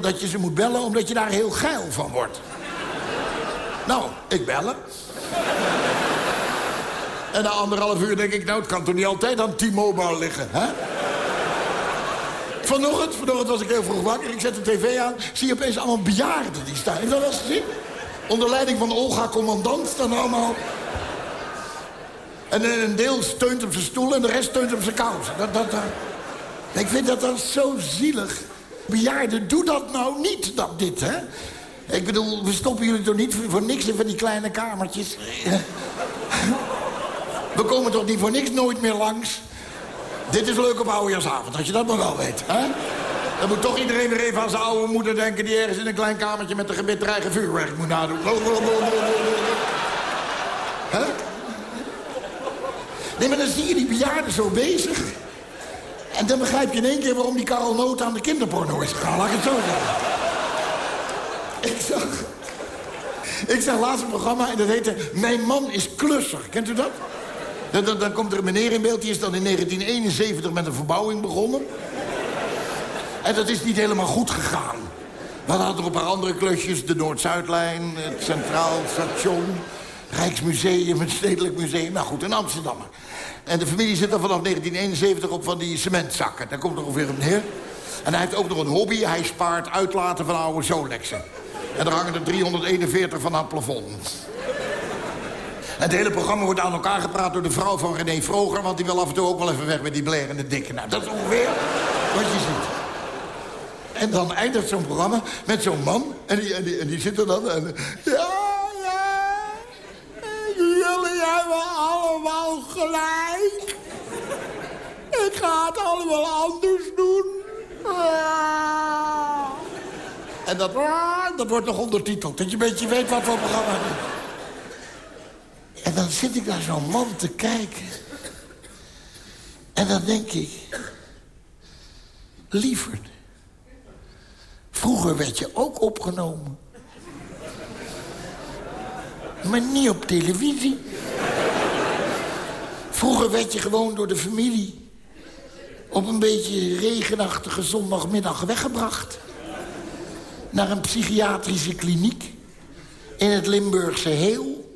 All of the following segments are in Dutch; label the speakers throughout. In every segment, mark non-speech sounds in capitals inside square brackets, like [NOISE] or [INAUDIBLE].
Speaker 1: dat je ze moet bellen omdat je daar heel geil van wordt. nou, ik bellen. en na anderhalf uur denk ik, nou, het kan toch niet altijd aan T-Mobile liggen, hè? Vanochtend, vanochtend was ik heel vroeg wakker. Ik zet de tv aan. Zie je opeens allemaal bejaarden die staan. Heb dat wel eens gezien? Onder leiding van Olga Commandant staan allemaal... En een deel steunt op zijn stoel en de rest steunt op zijn kousen. Dat, dat, dat. Ik vind dat dan zo zielig. Bejaarden, doe dat nou niet, dat dit, hè? Ik bedoel, we stoppen jullie toch niet voor niks in van die kleine kamertjes? [LAUGHS] We komen toch niet voor niks nooit meer langs? Dit is leuk op oudejaarsavond, als je dat nog wel weet, hè? Dan moet toch iedereen weer even aan zijn oude moeder denken... die ergens in een klein kamertje met een gebitdreigen vuurwerk moet nadoen. Nee, maar dan zie je die bejaarden zo bezig... En dan begrijp je in één keer waarom die Karel Noot aan de kinderporno is gegaan. Laat ik het zo zeggen. Ik zag... Ik zag laatst een programma en dat heette Mijn man is klusser. Kent u dat? Dan, dan, dan, komt er een meneer in beeld, die is dan in 1971 met een verbouwing begonnen. En dat is niet helemaal goed gegaan. We hadden nog een paar andere klusjes. De Noord-Zuidlijn, het Centraal Station... Rijksmuseum, het Stedelijk Museum. Nou goed, in Amsterdam. En de familie zit dan vanaf 1971 op van die cementzakken. Daar komt er ongeveer op neer. En hij heeft ook nog een hobby. Hij spaart uitlaten van oude Solexen. En er hangen er 341 van aan het plafond. En het hele programma wordt aan elkaar gepraat door de vrouw van René Vroger... want die wil af en toe ook wel even weg met die blerende dikke. Nou, dat is ongeveer wat je ziet. En dan eindigt zo'n programma met zo'n man. En die, die, zit er dan... En, ja, Jullie hebben allemaal gelijk. Ik ga het allemaal anders doen. En dat, ah, dat wordt nog ondertiteld. Dat je een beetje weet wat voor programma het is. En dan zit ik naar zo'n man te kijken. En dan denk ik... Lieverd. Vroeger werd je ook opgenomen. Maar niet op televisie. Vroeger werd je gewoon door de familie... op een beetje regenachtige zondagmiddag weggebracht. Naar een psychiatrische kliniek. In het Limburgse Heel.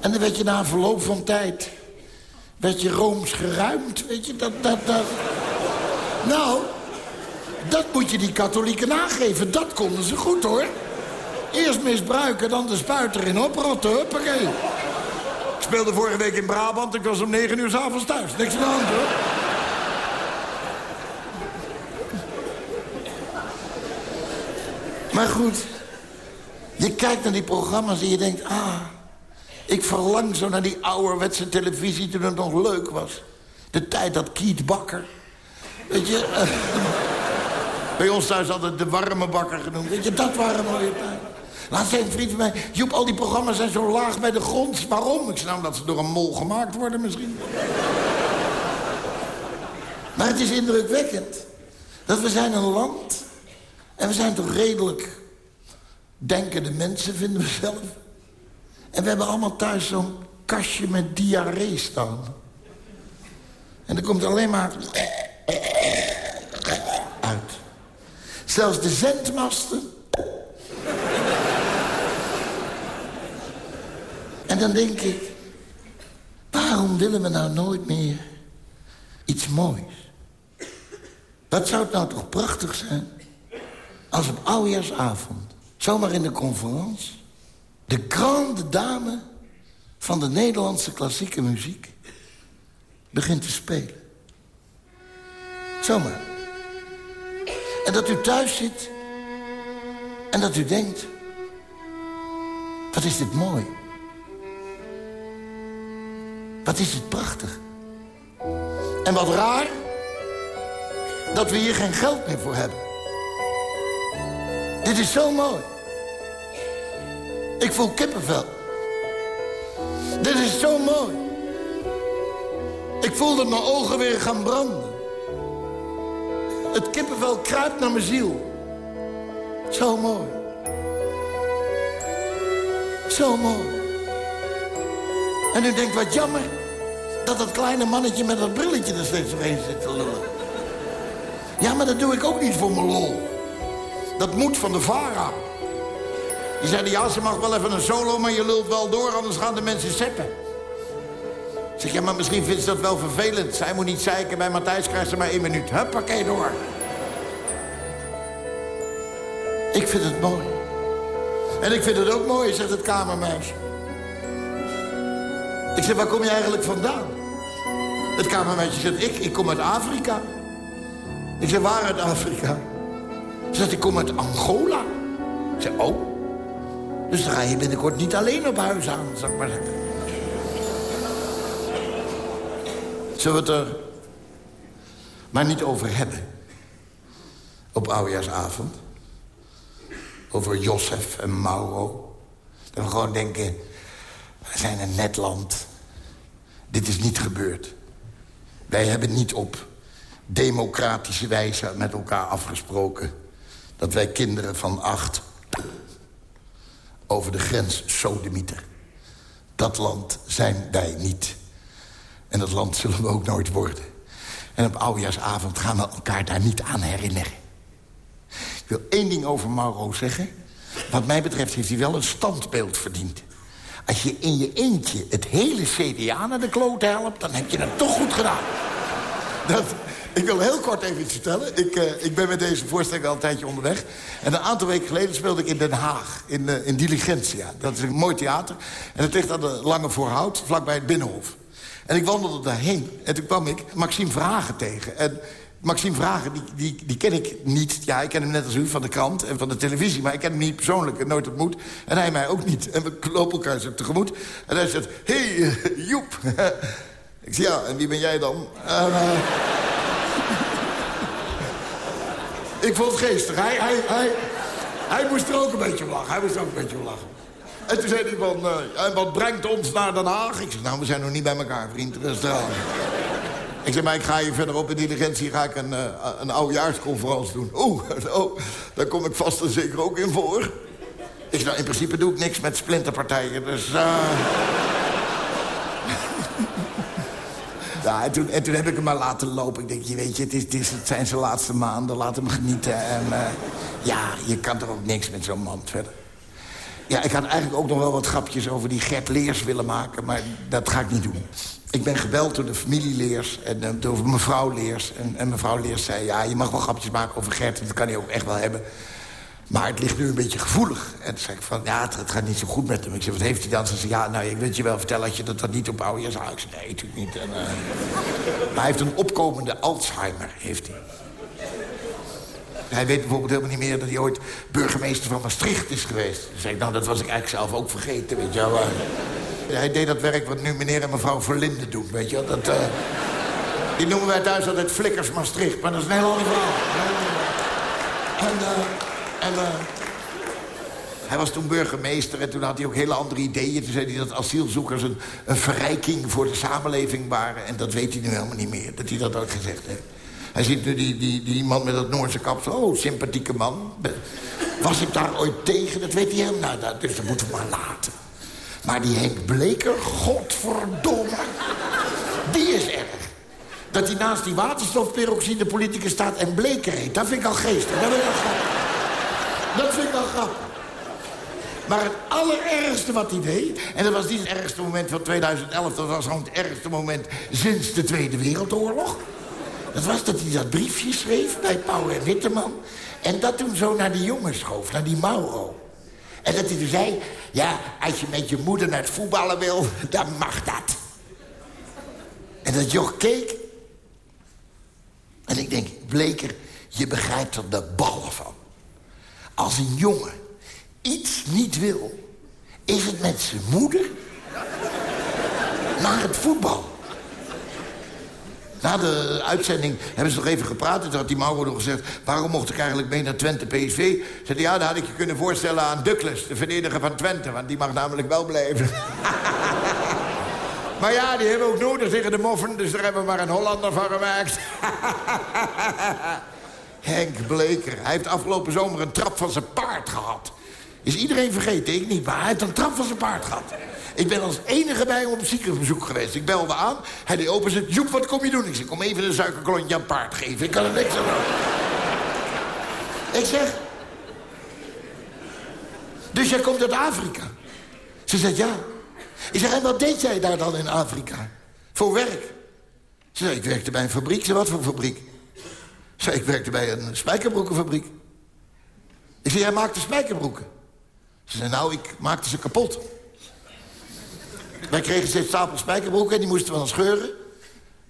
Speaker 1: En dan werd je na verloop van tijd... werd je rooms geruimd, weet je. Dat, dat, dat. Nou, dat moet je die katholieken nageven. Dat konden ze goed, hoor. Eerst misbruiken, dan de spuit erin oprotten. Huppakee. Ik speelde vorige week in Brabant. Ik was om negen uur s'avonds thuis. Niks aan de hand, hoor. Maar goed, je kijkt naar die programma's en je denkt... ah, ik verlang zo naar die ouderwetse televisie toen het nog leuk was. De tijd dat Kiet Bakker... Weet je... Uh, bij ons thuis altijd de warme bakker genoemd. Weet je, dat waren mooie tijden. Laat zei een vriend van mij... Joep, al die programma's zijn zo laag bij de grond. Waarom? Ik snap dat ze door een mol gemaakt worden misschien. maar het is indrukwekkend. Dat we zijn een land... en we zijn toch redelijk... denkende mensen, vinden we zelf. En we hebben allemaal thuis zo'n kastje met diarree staan. En er komt alleen maar... uit. Zelfs de zendmasten En dan denk ik, waarom willen we nou nooit meer iets moois? Wat zou het nou toch prachtig zijn als op oudejaarsavond, zomaar in de conferentie... de grande dame van de Nederlandse klassieke muziek begint te spelen. Zomaar. En dat u thuis zit en dat u denkt... wat is dit mooi. Wat is het prachtig. En wat raar, dat we hier geen geld meer voor hebben. Dit is zo mooi. Ik voel kippenvel. Dit is zo mooi. Ik voel dat mijn ogen weer gaan branden. Het kippenvel kruipt naar mijn ziel. Zo mooi. Zo mooi. En u denkt, wat jammer dat dat kleine mannetje met dat brilletje er steeds doorheen zit te lullen. Ja, maar dat doe ik ook niet voor mijn lol. Dat moet van de VARA. Die zeiden, ja, ze mag wel even een solo, maar je lult wel door, anders gaan de mensen zeppen. Ik zeg, ja, maar misschien vindt ze dat wel vervelend. Zij moet niet zeiken, bij Matthijs krijgt ze maar één minuut. Huppakee, door. Ik vind het mooi. En ik vind het ook mooi, zegt het kamermeisje. Ik zeg, waar kom je eigenlijk vandaan? Het kamermeisje zegt, ik, ik kom uit Afrika. Ik zeg, waar uit Afrika? Ze zegt, ik kom uit Angola. Ik zeg, oh. Dus dan ga je binnenkort niet alleen op huis aan, ik maar zeggen. Zullen we het er maar niet over hebben? Op oudejaarsavond? Over Josef en Mauro? Dat we gewoon denken, we zijn een net land. Dit is niet gebeurd. Wij hebben niet op democratische wijze met elkaar afgesproken... dat wij kinderen van acht over de grens sodemieter. Dat land zijn wij niet. En dat land zullen we ook nooit worden. En op oudejaarsavond gaan we elkaar daar niet aan herinneren. Ik wil één ding over Mauro zeggen. Wat mij betreft heeft hij wel een standbeeld verdiend. Als je in je eentje het hele CDA naar de kloot helpt... dan heb je het toch goed gedaan. Dat, ik wil heel kort even iets vertellen. Ik, uh, ik ben met deze voorstelling al een tijdje onderweg. En een aantal weken geleden speelde ik in Den Haag, in, uh, in Diligentia. Dat is een mooi theater. En het ligt aan de Lange Voorhout, vlakbij het Binnenhof. En ik wandelde daarheen. En toen kwam ik Maxime Vragen tegen. En Maxime Vragen, die, die, die ken ik niet. Ja, ik ken hem net als u van de krant en van de televisie. Maar ik ken hem niet persoonlijk en nooit ontmoet. En hij mij ook niet. En we lopen elkaar zo tegemoet. En hij zegt, hey, Joep. [LAUGHS] ik zeg, ja, en wie ben jij dan? En. Ik vond het geestig. Hij, hij, hij, hij moest er ook een beetje om lachen. Hij moest ook een beetje lachen. En toen zei hij van, uh, wat brengt ons naar Den Haag? Ik zeg, nou, we zijn nog niet bij elkaar, vriend. Rustig aan. Ik zeg, maar ik ga hier verderop in diligentie ga ik een, uh, een oudejaarsconferentie doen. Oeh, [LAUGHS] oh, daar kom ik vast en zeker ook in voor. Ik zeg, nou, in principe doe ik niks met splinterpartijen, dus... Uh... ja, en toen, en toen heb ik hem maar laten lopen. Ik denk, je weet je, het, is, het, het zijn zijn laatste maanden, laat hem genieten. En uh, ja, je kan er ook niks met zo'n man verder. Ja, ik had eigenlijk ook nog wel wat grapjes over die Gert Leers willen maken... maar dat ga ik niet doen. Ik ben gebeld door de familie Leers en uh, door mevrouw Leers. En, en, mevrouw Leers zei, ja, je mag wel grapjes maken over Gert... dat kan hij ook echt wel hebben. Maar het ligt nu een beetje gevoelig. En toen zei ik van, ja, het, gaat niet zo goed met hem. Ik zei, wat heeft hij dan? Ze zei, ja, nou, ik wil je wel vertellen... dat je dat, dat niet op oude zei, nee, natuurlijk niet. En, uh... maar hij heeft een opkomende Alzheimer, heeft hij. Hij weet bijvoorbeeld helemaal niet meer dat hij ooit burgemeester van Maastricht is geweest. Dan zei ik, nou, dat was ik eigenlijk zelf ook vergeten, weet je wel. Hij deed dat werk wat nu meneer en mevrouw Verlinde doen, weet je wel. Dat, uh, die noemen wij thuis altijd Flikkers Maastricht, maar dat is een heel ander verhaal. En, uh, en uh, hij was toen burgemeester en toen had hij ook hele andere ideeën. Toen zei hij dat asielzoekers een, een verrijking voor de samenleving waren. En dat weet hij nu helemaal niet meer, dat hij dat ooit gezegd heeft. Hij ziet nu die, die, die man met dat Noorse kapsel. Oh, sympathieke man. Was ik daar ooit tegen? Dat weet hij helemaal. Nou, dus dat moeten we maar laten. Maar die Henk Bleker, godverdomme. Die is erg. Dat hij naast die waterstofperoxide politicus staat en Bleker heet. Dat vind ik al geestig. Dat vind ik al grappig. Dat vind ik al grappig. Maar het allerergste wat hij deed... en dat was niet het ergste moment van 2011... dat was gewoon het ergste moment sinds de Tweede Wereldoorlog... Dat was dat hij dat briefje schreef bij Pauw en Witteman... en dat toen zo naar die jongen schoof, naar die Mauro. En dat hij toen zei... ja, als je met je moeder naar het voetballen wil, dan mag dat. En dat joch keek. En ik denk, Bleker, je begrijpt er de ballen van. Als een jongen iets niet wil... is het met zijn moeder naar het voetbal. Na de uitzending hebben ze nog even gepraat. En toen had die Mauro nog gezegd... waarom mocht ik eigenlijk mee naar Twente PSV? Zei ja, dat had ik je kunnen voorstellen aan Douglas, de verdediger van Twente. Want die mag namelijk wel blijven. [LAUGHS] maar ja, die hebben ook nodig tegen de moffen. Dus daar hebben we maar een Hollander van gemaakt. [LAUGHS] Henk Bleker. Hij heeft afgelopen zomer een trap van zijn paard gehad. Is iedereen vergeten? Ik niet, maar hij heeft een trap van zijn paard gehad. Ik ben als enige bij hem op ziekenbezoek geweest. Ik belde aan, hij deed open zegt... Joep, wat kom je doen? Ik zeg, kom even een suikerklontje aan paard geven. Ik kan er niks aan doen. Ik zeg, Dus jij komt uit Afrika? Ze zegt ja. Ik zeg, en wat deed jij daar dan in Afrika? Voor werk? Ze zei, ik werkte bij een fabriek. Ze wat voor fabriek? Ze zei, ik werkte bij een spijkerbroekenfabriek. Ik zei, jij maakte spijkerbroeken? Ze zei, nou, ik maakte ze kapot. Wij kregen steeds stapel spijkerbroeken en die moesten we dan scheuren.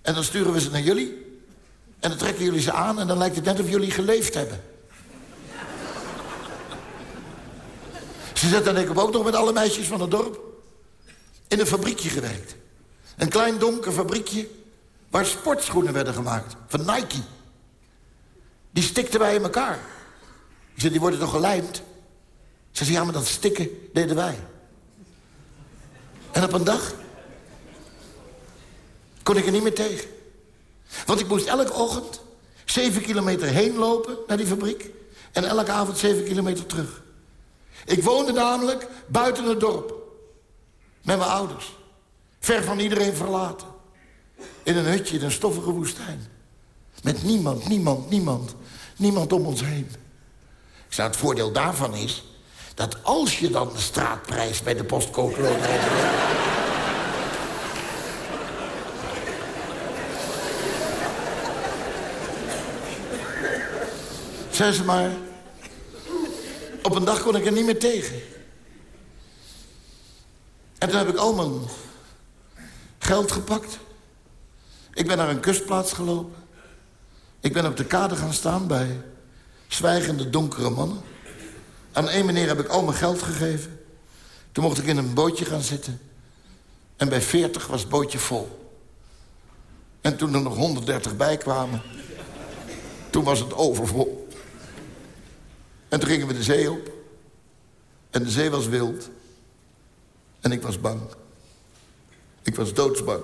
Speaker 1: En dan sturen we ze naar jullie. En dan trekken jullie ze aan en dan lijkt het net of jullie geleefd hebben. Ze zet dan ik heb ook nog met alle meisjes van het dorp in een fabriekje gewerkt. Een klein donker fabriekje waar sportschoenen werden gemaakt. Van Nike. Die stikten wij in elkaar. Ik die worden toch gelijmd? Ze zei, ja, maar dat stikken deden wij. En op een dag kon ik er niet meer tegen. Want ik moest elke ochtend zeven kilometer heen lopen naar die fabriek... en elke avond zeven kilometer terug. Ik woonde namelijk buiten het dorp. Met mijn ouders. Ver van iedereen verlaten. In een hutje in een stoffige woestijn. Met niemand, niemand, niemand. Niemand om ons heen. Ik zei, het voordeel daarvan is... dat als je dan de straatprijs bij de postcode loterij... Zei ze maar... Op een dag kon ik er niet meer tegen. En toen heb ik al mijn geld gepakt. Ik ben naar een kustplaats gelopen. Ik ben op de kade gaan staan bij zwijgende donkere mannen. Aan één meneer heb ik al mijn geld gegeven. Toen mocht ik in een bootje gaan zitten. En bij 40 was het bootje vol. En toen er nog 130 bij kwamen... toen was het overvol. En toen gingen we de zee op. En de zee was wild. En ik was bang. Ik was doodsbang.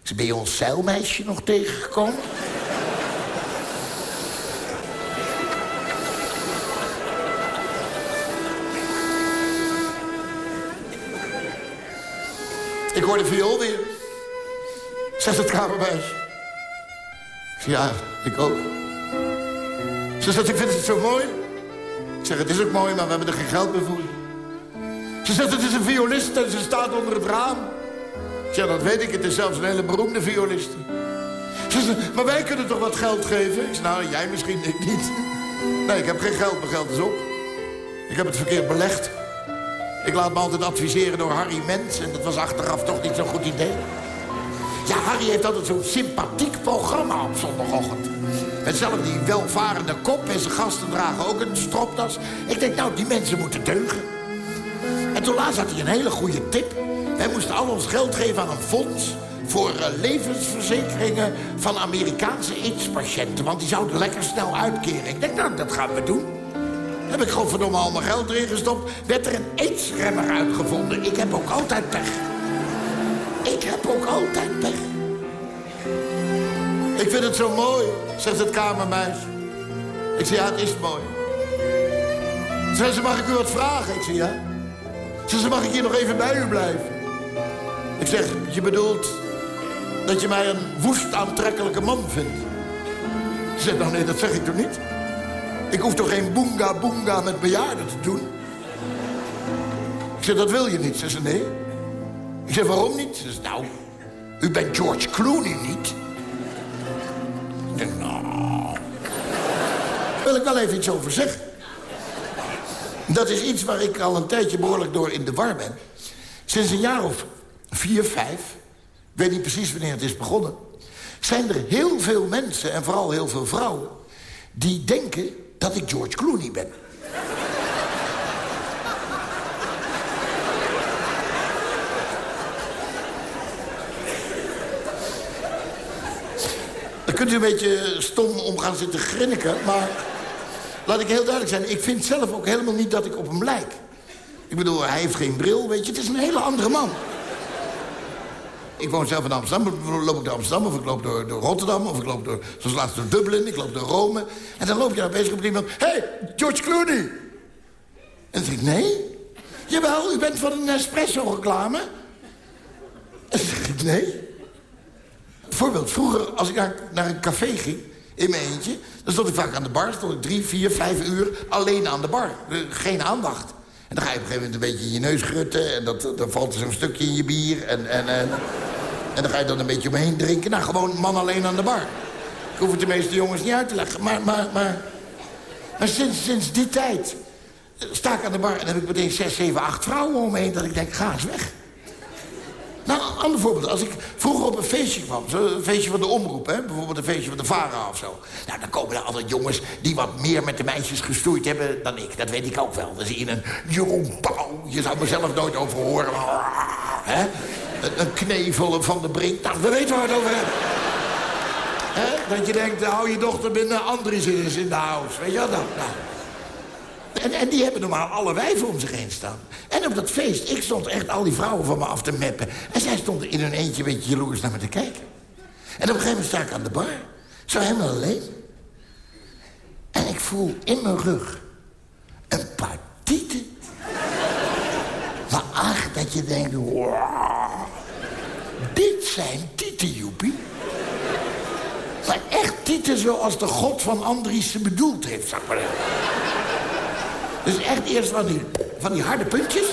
Speaker 1: Ik zei, ben je ons zeilmeisje nog tegengekomen? Ik hoor de viool weer. Zegt het zeg, ja, ik ook. Ze zegt, ik vind het zo mooi. Ik zeg, het is ook mooi, maar we hebben er geen geld meer voor. Ze zegt, het is een violist en ze staat onder het raam. Zeg, dat weet ik, het is zelfs een hele beroemde violist. Ze zegt, maar wij kunnen toch wat geld geven? Ik zeg, nou, jij misschien, ik niet. Nee, ik heb geen geld, mijn geld is op. Ik heb het verkeerd belegd. Ik laat me altijd adviseren door Harry Mens... en dat was achteraf toch niet zo'n goed idee. Ja, Harry heeft altijd zo'n sympathiek programma op zondagochtend. Met zelf die welvarende kop en zijn gasten dragen ook een stropdas. Ik denk, nou, die mensen moeten deugen. En toen laatst had hij een hele goede tip. Wij moesten al ons geld geven aan een fonds... voor uh, levensverzekeringen van Amerikaanse AIDS-patiënten. Want die zouden lekker snel uitkeren. Ik denk, nou, dat gaan we doen. Heb ik godverdomme al mijn geld erin gestopt. Werd er een aidsremmer uitgevonden. Ik heb ook altijd pech. Ik heb ook altijd pech. Ik vind het zo mooi, zegt het kamermuis. Ik zeg, ja, het is mooi. Zeg ze, mag ik u wat vragen? Ik zeg, ja. Zeg ze, mag ik hier nog even bij u blijven? Ik zeg, je bedoelt dat je mij een woest aantrekkelijke man vindt? Ze zegt, nou nee, dat zeg ik toch niet? Ik hoef toch geen boonga boonga met bejaarden te doen? Ik zeg, dat wil je niet. Ze zei, nee. Ik zeg, waarom niet? Ze zei, nou, u bent George Clooney niet. Ik denk, nou... wil ik wel even iets over zeggen. Dat is iets waar ik al een tijdje behoorlijk door in de war ben. Sinds een jaar of vier, vijf... ik weet niet precies wanneer het is begonnen... zijn er heel veel mensen, en vooral heel veel vrouwen... die denken dat ik George Clooney ben. Dan kunt u een beetje stom om gaan zitten grinniken, maar... laat ik heel duidelijk zijn, ik vind zelf ook helemaal niet dat ik op hem lijk. Ik bedoel, hij heeft geen bril, weet je, het is een hele andere man. Ik woon zelf in Amsterdam, loop ik door Amsterdam... of ik loop door, Rotterdam, of ik loop door, zoals laatst door Dublin... ik loop door Rome. En dan loop je daar bezig op iemand... Hé, hey, George Clooney! En dan zeg ik, nee. Jawel, u bent van een Nespresso-reclame. En dan zeg ik, nee. Bijvoorbeeld, vroeger als ik naar, naar een café ging... in mijn eentje. Dan stond ik vaak aan de bar, stond ik drie, vier, vijf uur alleen aan de bar. Eh, geen aandacht. En dan ga je op een gegeven moment een beetje in je neus grutten... en dat, dan valt er zo'n stukje in je bier. En, en, en, en dan ga je dan een beetje omheen drinken. Nou, gewoon man alleen aan de bar. Ik hoef het de meeste jongens niet uit te leggen. Maar, maar, maar, sinds, sinds die tijd sta ik aan de bar... en heb ik meteen zes, zeven, acht vrouwen om me heen... dat ik denk, ga eens weg. Nou, ander voorbeeld. Als ik vroeger op een feestje kwam, een feestje van de omroep, hè, bijvoorbeeld een feestje van de VARA of zo. Nou, dan komen er altijd jongens die wat meer met de meisjes gestoeid hebben dan ik. Dat weet ik ook wel. Dan zie je een Jeroen Pauw, je zou mezelf nooit over horen. Hè? Een, een knevel van de brink. Nou, we weten waar we het over hebben. Dat je denkt, hou je dochter binnen, Andries is in de house. Weet je wat? Nou. En, die hebben normaal alle wijven om zich heen staan. En op dat feest, ik stond echt al die vrouwen van me af te meppen. En zij stonden in hun eentje een beetje jaloers naar me te kijken. En op een gegeven moment sta ik aan de bar. Zo helemaal alleen. En ik voel in mijn rug een paar tieten. Maar ach, dat je denkt, wow, zijn tieten, joepie. Maar echt tieten zoals de god van Andries ze bedoeld heeft, zeg maar. Dus echt eerst van die, van die harde puntjes.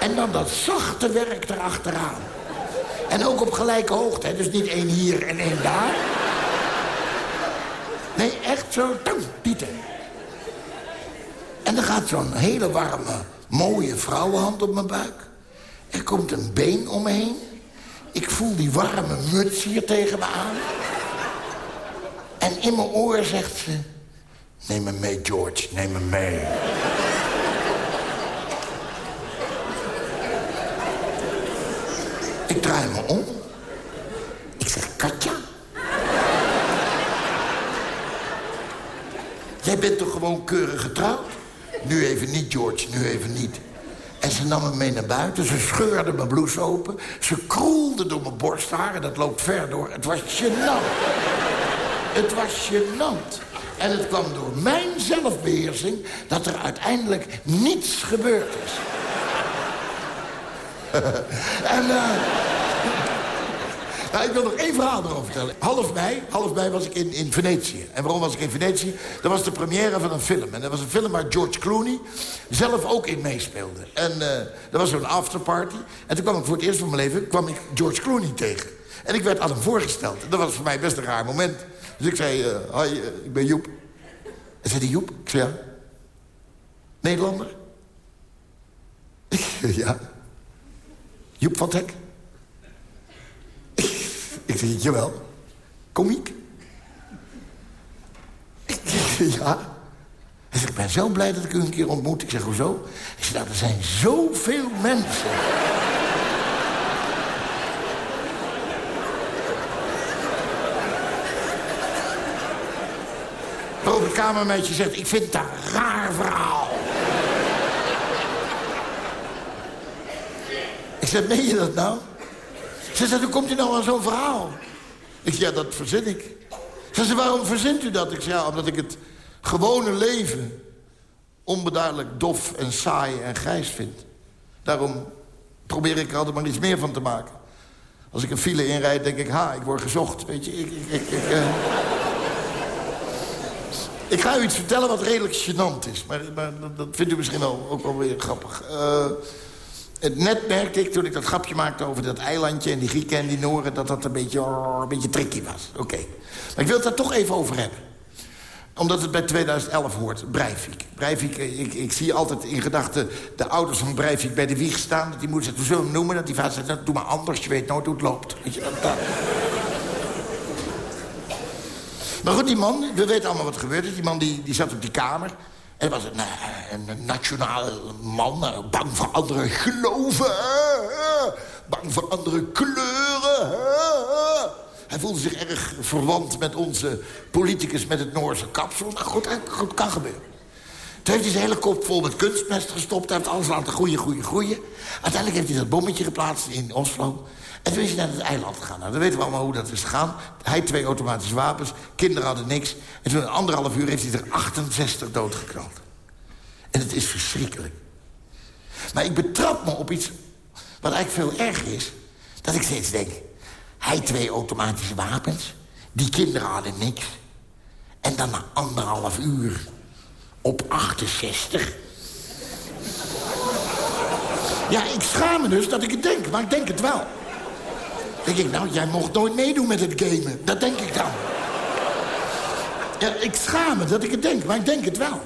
Speaker 1: En dan dat zachte werk erachteraan. En ook op gelijke hoogte. Dus niet één hier en één daar. Nee, echt zo. Pieten. En dan gaat zo'n hele warme, mooie vrouwenhand op mijn buik. Er komt een been om me heen. Ik voel die warme muts hier tegen me aan. En in mijn oor zegt ze... Neem me mee, George, neem me mee. Ik draai me om. Ik zeg, Katja? Jij bent toch gewoon keurig getrouwd? Nu even niet, George, nu even niet. En ze nam me mee naar buiten, ze scheurde mijn blouse open... ze kroelde door mijn borsthaar en dat loopt ver door. Het was gênant. Het was gênant. En het kwam door mijn zelfbeheersing dat er uiteindelijk niets gebeurd is. [LAUGHS] en uh, ik wil nog één verhaal erover vertellen. Half mei, half mei was ik in, in Venetië. En waarom was ik in Venetië? Dat was de première van een film. En dat was een film waar George Clooney zelf ook in meespeelde. En uh, dat was zo'n afterparty. En toen kwam ik voor het eerst van mijn leven kwam ik George Clooney tegen. En ik werd aan hem voorgesteld. Dat was voor mij best een raar moment. Dus ik zei, uh, hoi, uh, ik ben Joep. En zei die Joep? Ik zei, ja. Nederlander? [LAUGHS] ja. Joep van Hek? Ik zei, jawel. Komiek? [LAUGHS] ja. Hij zegt, ik ben zo blij dat ik u een keer ontmoet. Ik zeg, hoezo? Hij zegt, nou, er zijn zoveel mensen... Waarop het kamermeisje zegt, ik vind het een raar verhaal. ik zeg, meen je dat nou? Ze zegt, hoe komt u nou aan zo'n verhaal? Ik zeg, ja, dat verzin ik. Ze zegt, waarom verzint u dat? Ik zeg, ja, omdat ik het gewone leven... onbeduidelijk dof en saai en grijs vind. Daarom probeer ik er altijd maar iets meer van te maken. Als ik een file inrijd, denk ik, ha, ik word gezocht. Weet je, ik... ik, ik, ik uh... Ik ga u iets vertellen wat redelijk gênant is. Maar, maar dat vindt u misschien wel, ook wel weer grappig. Uh, net merkte ik, toen ik dat grapje maakte over dat eilandje... en die Grieken en die Noren, dat dat een beetje, oh, een beetje tricky was. Oké. Maar ik wil het daar toch even over hebben. Omdat het bij 2011 hoort, Breivik. Breivik, eh, ik, ik zie altijd in gedachten de ouders van Breivik bij de wieg staan. Dat die moeder zegt, hoe zullen we hem noemen? Dat die vader zegt, nou, doe maar anders, je weet nooit hoe het loopt. Maar goed, die man, we weten allemaal wat er gebeurd is. Die man die, die zat op die kamer. En was een, een, een nationale man, bang voor andere geloven. Bang voor andere kleuren. Hij voelde zich erg verwant met onze politicus met het Noorse kapsel. Nou goed, goed kan gebeuren. Toen heeft hij zijn hele kop vol met kunstmest gestopt. Hij heeft alles laten groeien, groeien, groeien. Uiteindelijk heeft hij dat bommetje geplaatst in Oslo. En toen is hij naar het eiland gegaan. Nou, dan weten we allemaal hoe dat is gegaan. Hij twee automatische wapens, kinderen hadden niks. En toen anderhalf uur heeft hij er 68 doodgeknald. En het is verschrikkelijk. Maar ik betrap me op iets wat eigenlijk veel erger is. Dat ik steeds denk, hij twee automatische wapens. Die kinderen hadden niks. En dan na anderhalf uur op 68. Ja, ik schaam me dus dat ik het denk, maar ik denk het wel. Denk ik, nou, jij mocht nooit meedoen met het gamen. Dat denk ik dan. Ik schaam me dat ik het denk, maar ik denk het wel.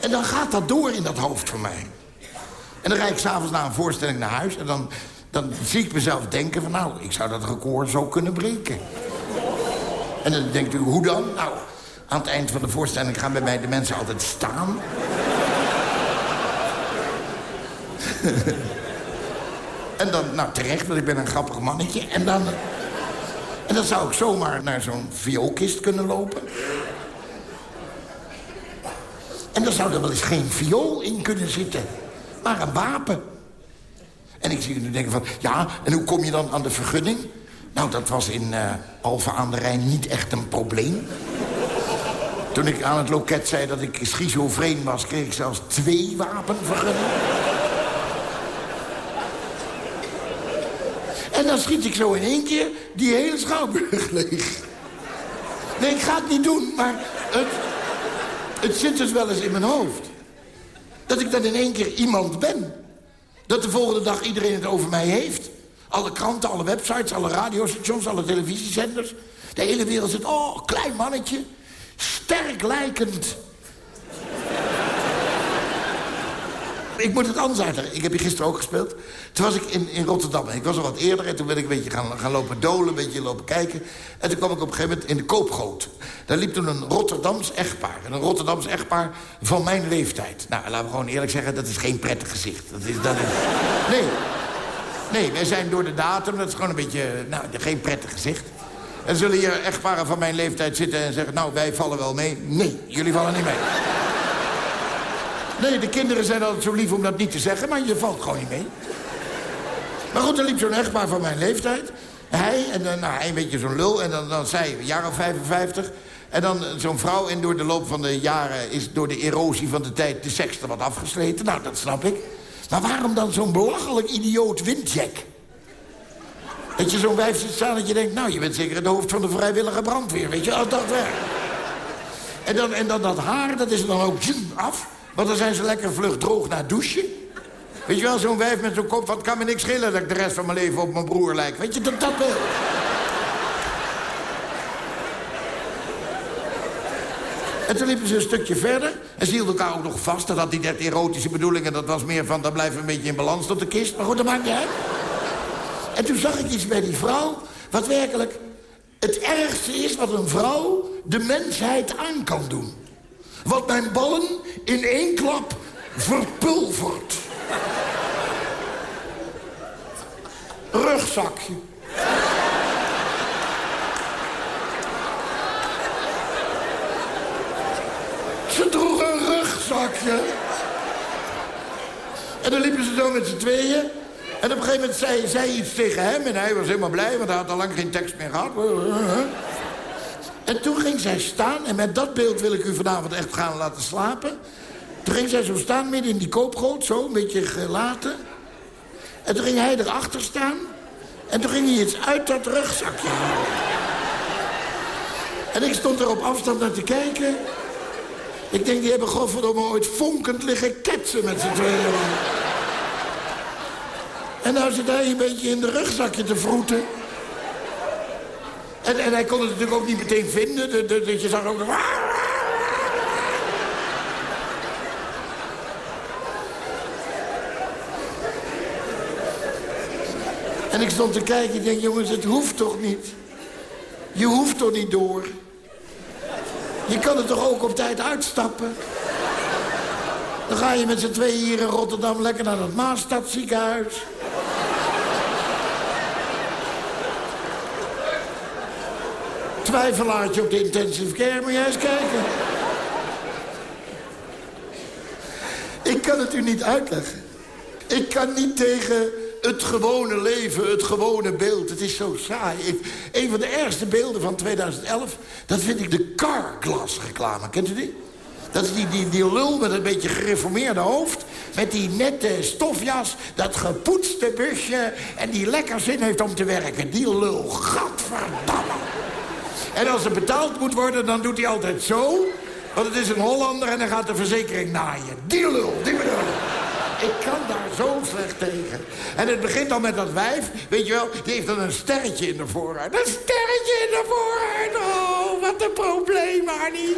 Speaker 1: En dan gaat dat door in dat hoofd van mij. En dan rijd ik s'avonds na een voorstelling naar huis... en dan, dan zie ik mezelf denken van... nou, ik zou dat record zo kunnen breken. En dan denkt u, hoe dan? Nou, aan het eind van de voorstelling gaan bij mij de mensen altijd staan. [LAUGHS] en dan, nou terecht, want ik ben een grappig mannetje. En dan, en dan zou ik zomaar naar zo'n vioolkist kunnen lopen. En dan zou er wel eens geen viool in kunnen zitten, maar een wapen. En ik zie jullie denken van, ja, en hoe kom je dan aan de vergunning? Nou, dat was in uh, Alphen aan de Rijn niet echt een probleem. Toen ik aan het loket zei dat ik schizofreen was... kreeg ik zelfs twee wapenvergunningen. En dan schiet ik zo in één keer die hele schouwburg [LAUGHS] leeg. Nee, ik ga het niet doen, maar het, het zit dus wel eens in mijn hoofd. Dat ik dan in één keer iemand ben. Dat de volgende dag iedereen het over mij heeft. Alle kranten, alle websites, alle radiostations, alle televisiezenders. De hele wereld zit, oh, klein mannetje. Sterk lijkend. Ik moet het anders uitleggen. Ik heb hier gisteren ook gespeeld. Toen was ik in, in Rotterdam. Ik was al wat eerder en toen ben ik een beetje gaan, gaan lopen dolen, een beetje lopen kijken. En toen kwam ik op een gegeven moment in de koopgoot. Daar liep toen een Rotterdams echtpaar. En een Rotterdams echtpaar van mijn leeftijd. Nou, laten we gewoon eerlijk zeggen, dat is geen prettig gezicht. Dat is, dat is... Nee. Nee, wij zijn door de datum, dat is gewoon een beetje, nou, geen prettig gezicht. En zullen hier echtparen van mijn leeftijd zitten en zeggen... nou, wij vallen wel mee. Nee, jullie vallen niet mee. Nee, de kinderen zijn altijd zo lief om dat niet te zeggen, maar je valt gewoon niet mee. Maar goed, er liep zo'n echtpaar van mijn leeftijd. Hij, en dan, nou, een beetje zo'n lul, en dan, dan zij, of 55. En dan zo'n vrouw, en door de loop van de jaren is door de erosie van de tijd de seks er wat afgesleten. Nou, dat snap ik. Maar waarom dan zo'n belachelijk idioot windjack? Dat je zo'n wijf zit staan dat je denkt... nou, je bent zeker het hoofd van de vrijwillige brandweer, weet je, als dat werkt. En dan, en dan dat haar, dat is dan ook af. Want dan zijn ze lekker vlug droog naar douchen. Weet je wel, zo'n wijf met zo'n kop, wat kan me niks schelen... dat ik de rest van mijn leven op mijn broer lijk. Weet je, dat dat wel. En toen liepen ze een stukje verder. En ze hielden elkaar ook nog vast. Dat had die net erotische bedoelingen. Dat was meer van, dan blijven we een beetje in balans tot de kist. Maar goed, dat maakt niet uit. En toen zag ik iets bij die vrouw... wat werkelijk het ergste is wat een vrouw de mensheid aan kan doen. Wat mijn ballen in één klap verpulvert. Rugzakje. Ze droeg een rugzakje. En dan liepen ze zo met z'n tweeën. En op een gegeven moment zei zij iets tegen hem. En hij was helemaal blij, want hij had al lang geen tekst meer gehad. En toen ging zij staan. En met dat beeld wil ik u vanavond echt gaan laten slapen. Toen ging zij zo staan, midden in die koopgoot. Zo, een beetje gelaten. En toen ging hij erachter staan. En toen ging hij iets uit dat rugzakje halen. En ik stond er op afstand naar te kijken. Ik denk, die hebben godverdomme ooit vonkend liggen ketsen met z'n tweeën. En nou zit hij een beetje in de rugzakje te vroeten. En, en hij kon het natuurlijk ook niet meteen vinden. Dat je zag ook... En ik stond te kijken, ik denk, jongens, het hoeft toch niet? Je hoeft toch niet door? Je kan er toch ook op tijd uitstappen? Dan ga je met z'n tweeën hier in Rotterdam lekker naar het Maastadziekenhuis. Twijfelaartje op de intensive care, moet jij eens kijken. Ik kan het u niet uitleggen. Ik kan niet tegen het gewone leven, het gewone beeld. Het is zo saai. Ik, een van de ergste beelden van 2011... dat vind ik de Carglass reclame. Kent u die? Dat is die, die, die lul met een beetje gereformeerde hoofd. Met die nette stofjas, dat gepoetste busje... en die lekker zin heeft om te werken. Die lul, gadverdamme. En als er betaald moet worden, dan doet hij altijd zo. Want het is een Hollander en dan gaat de verzekering naaien. Die lul, die bedoel ik kan daar zo slecht tegen. En het begint al met dat wijf, weet je wel, die heeft dan een sterretje in de vooruit. Een sterretje in de vooruit, oh, wat een probleem, Annie.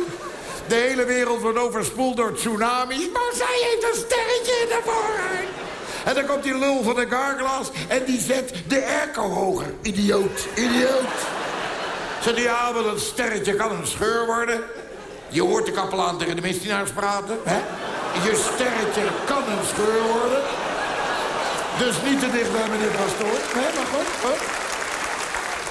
Speaker 1: De hele wereld wordt overspoeld door tsunamis, maar zij heeft een sterretje in de vooruit. En dan komt die lul van de garglas en die zet de airco hoger. Idioot, idioot. Hij, ja, want een sterretje kan een scheur worden. Je hoort de kapelaan tegen de misdienaars praten, hè? Je sterretje kan een scheur worden. Dus niet te dicht bij meneer Pastoor. Nee, maar goed, goed.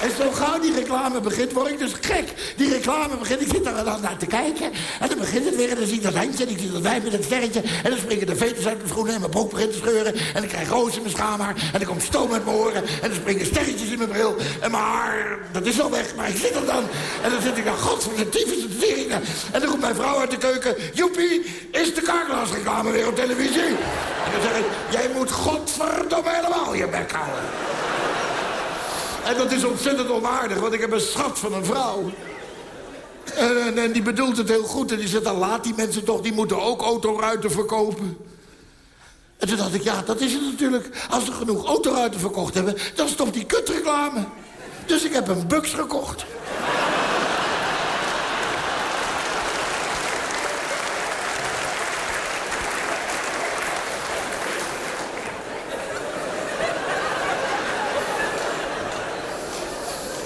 Speaker 1: En zo gauw die reclame begint, word ik dus gek. Die reclame begint, ik zit daar dan naar te kijken. En dan begint het weer en dan zie ik dat handje en ik zie dat wijf met het sterretje. En dan springen de veters uit mijn schoenen en mijn broek begint te scheuren. En dan krijg ik roos in mijn schaamhaar. En dan komt stoom uit mijn oren. En dan springen sterretjes in mijn bril. En mijn haar, dat is al weg, maar ik zit er dan. En dan zit ik dan, god van de tyfus, de tering. En dan roept mijn vrouw uit de keuken... Joepie, is de reclame weer op televisie? En dan zeg ik, jij moet godverdomme helemaal je bek houden. En dat is ontzettend onaardig, want ik heb een schat van een vrouw. En, en, die bedoelt het heel goed. En die zegt, dan laat die mensen toch, die moeten ook autoruiten verkopen. En toen dacht ik, ja, dat is het natuurlijk. Als ze genoeg autoruiten verkocht hebben, dan stopt die kutreclame. Dus ik heb een Buks gekocht.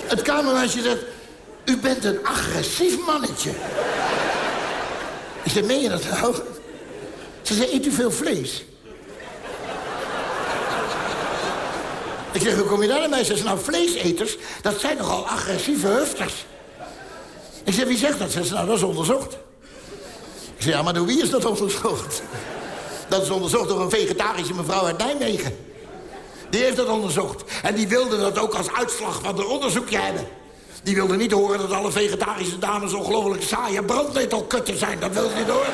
Speaker 1: Het kamermeisje zegt... U bent een agressief mannetje. Ik zeg, meen je dat nou? Ze zei, eet u veel vlees? Ik zeg, hoe kom je daar naar mij? Ze zei, nou, vleeseters, dat zijn nogal agressieve hufters. Ik zeg, wie zegt dat? Ze zei, nou, dat is onderzocht. Ik zeg, ja, maar door wie is dat onderzocht? Dat is onderzocht door een vegetarische mevrouw uit Nijmegen. Die heeft dat onderzocht. En die wilde dat ook als uitslag van het onderzoekje hebben. Die wilde niet horen dat alle vegetarische dames ongelooflijk saaie brandnetelkutten zijn. Dat wilde ze niet horen.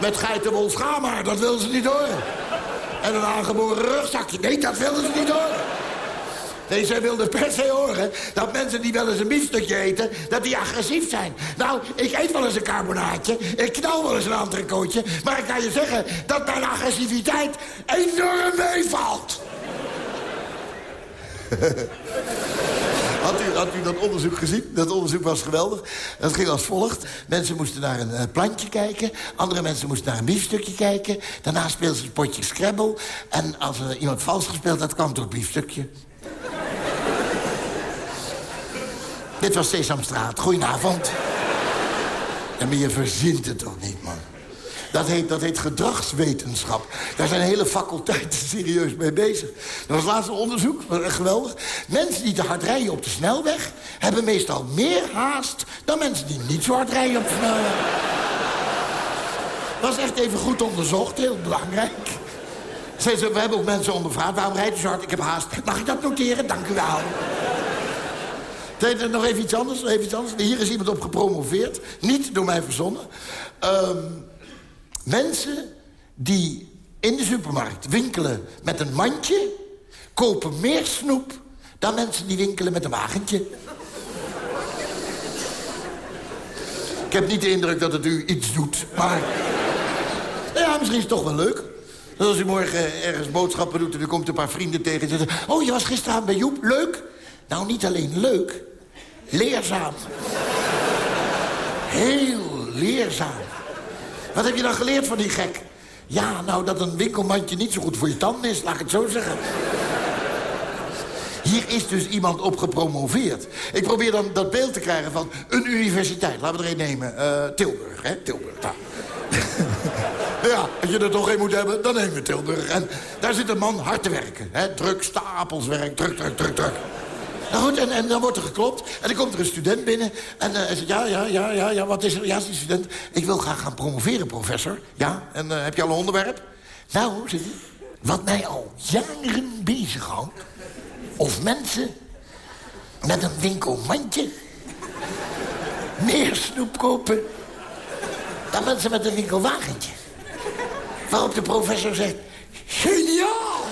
Speaker 1: Met geitenwol schaamhaar, dat wilde ze niet horen. En een aangeboren rugzakje, nee, dat wilde ze niet horen. Nee, zij wilde per se horen dat mensen die wel eens een biefstukje eten... dat die agressief zijn. Nou, ik eet wel eens een carbonaatje. Ik knal wel eens een entrecootje. Maar ik kan je zeggen dat mijn agressiviteit enorm meevalt. [LAUGHS] Had u, dat onderzoek gezien? Dat onderzoek was geweldig. Dat ging als volgt. Mensen moesten naar een uh, plantje kijken. Andere mensen moesten naar een biefstukje kijken. Daarna speelden ze een potje Scrabble. En als er iemand vals gespeeld had, kwam het het biefstukje. Dit was Sesamstraat. Goedenavond. Ja, maar je verzint het toch niet, man. Dat heet, dat heet gedragswetenschap. Daar zijn hele faculteiten [LAUGHS] serieus mee bezig. Er was laatst een onderzoek, geweldig. Mensen die te hard rijden op de snelweg... hebben meestal meer haast dan mensen die niet zo hard rijden op de snelweg. Dat was echt even goed onderzocht, heel belangrijk. We hebben ook mensen ondervraagd. Waarom rijdt u zo hard? Ik heb haast. Mag ik dat noteren? Dank u wel. Nog even iets anders, even iets anders. Hier is iemand op gepromoveerd. Niet door mij verzonnen. Ehm, mensen die in de supermarkt winkelen met een mandje... kopen meer snoep dan mensen die winkelen met een wagentje. Ik heb niet de indruk dat het u iets doet, maar... Ja, misschien is het toch wel leuk. Dat als u morgen ergens boodschappen doet en er komt een paar vrienden tegen... en zeggen, oh, je was gisteravond bij Joep, leuk. Nou, niet alleen leuk, leerzaam. Heel leerzaam. Wat heb je dan geleerd van die gek? Ja, nou, dat een winkelmandje niet zo goed voor je tanden is, laat ik het zo zeggen. Hier is dus iemand op gepromoveerd. Ik probeer dan dat beeld te krijgen van een universiteit. Laten we er een nemen. Uh, Tilburg, hè? Tilburg, daar. [LAUGHS] ja, als je er toch een moet hebben, dan nemen we Tilburg. En daar zit een man hard te werken. Hè? Druk, stapels werk, druk, druk, druk, druk. Nou goed, en, en dan wordt er geklopt. En dan komt er een student binnen. En uh, hij zegt, ja, ja, ja, ja, ja, wat is er? Ja, die student. Ik wil graag gaan promoveren, professor. Ja, en uh, heb je al een onderwerp? Nou, zegt hij, wat mij al jaren bezighoudt... of mensen met een winkelmandje meer snoep kopen... dan mensen met een winkelwagentje. Waarop de professor zegt, geniaal!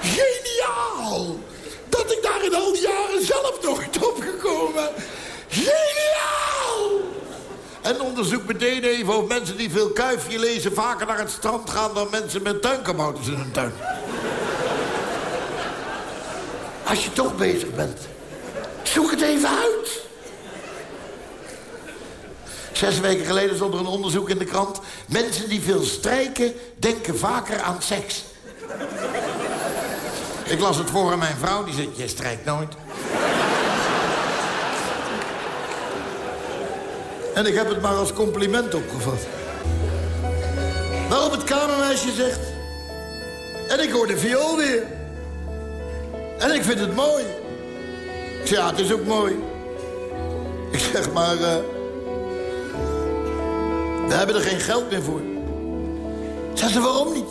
Speaker 1: Geniaal! had ik daar in al die jaren zelf nooit opgekomen? Geniaal! En onderzoek meteen even of mensen die veel kuifje lezen... vaker naar het strand gaan dan mensen met tuinkabouters in hun tuin. Als je toch bezig bent, zoek het even uit. Zes weken geleden stond er een onderzoek in de krant. Mensen die veel strijken, denken vaker aan seks. Ik las het voor aan mijn vrouw, die zei, jij strijkt nooit. En ik heb het maar als compliment opgevat. Waarop het kamermeisje zegt... En ik hoor de viool weer. En ik vind het mooi. Ik zeg, ja, het is ook mooi. Ik zeg maar... Uh, we hebben er geen geld meer voor. Zeg ze, waarom niet?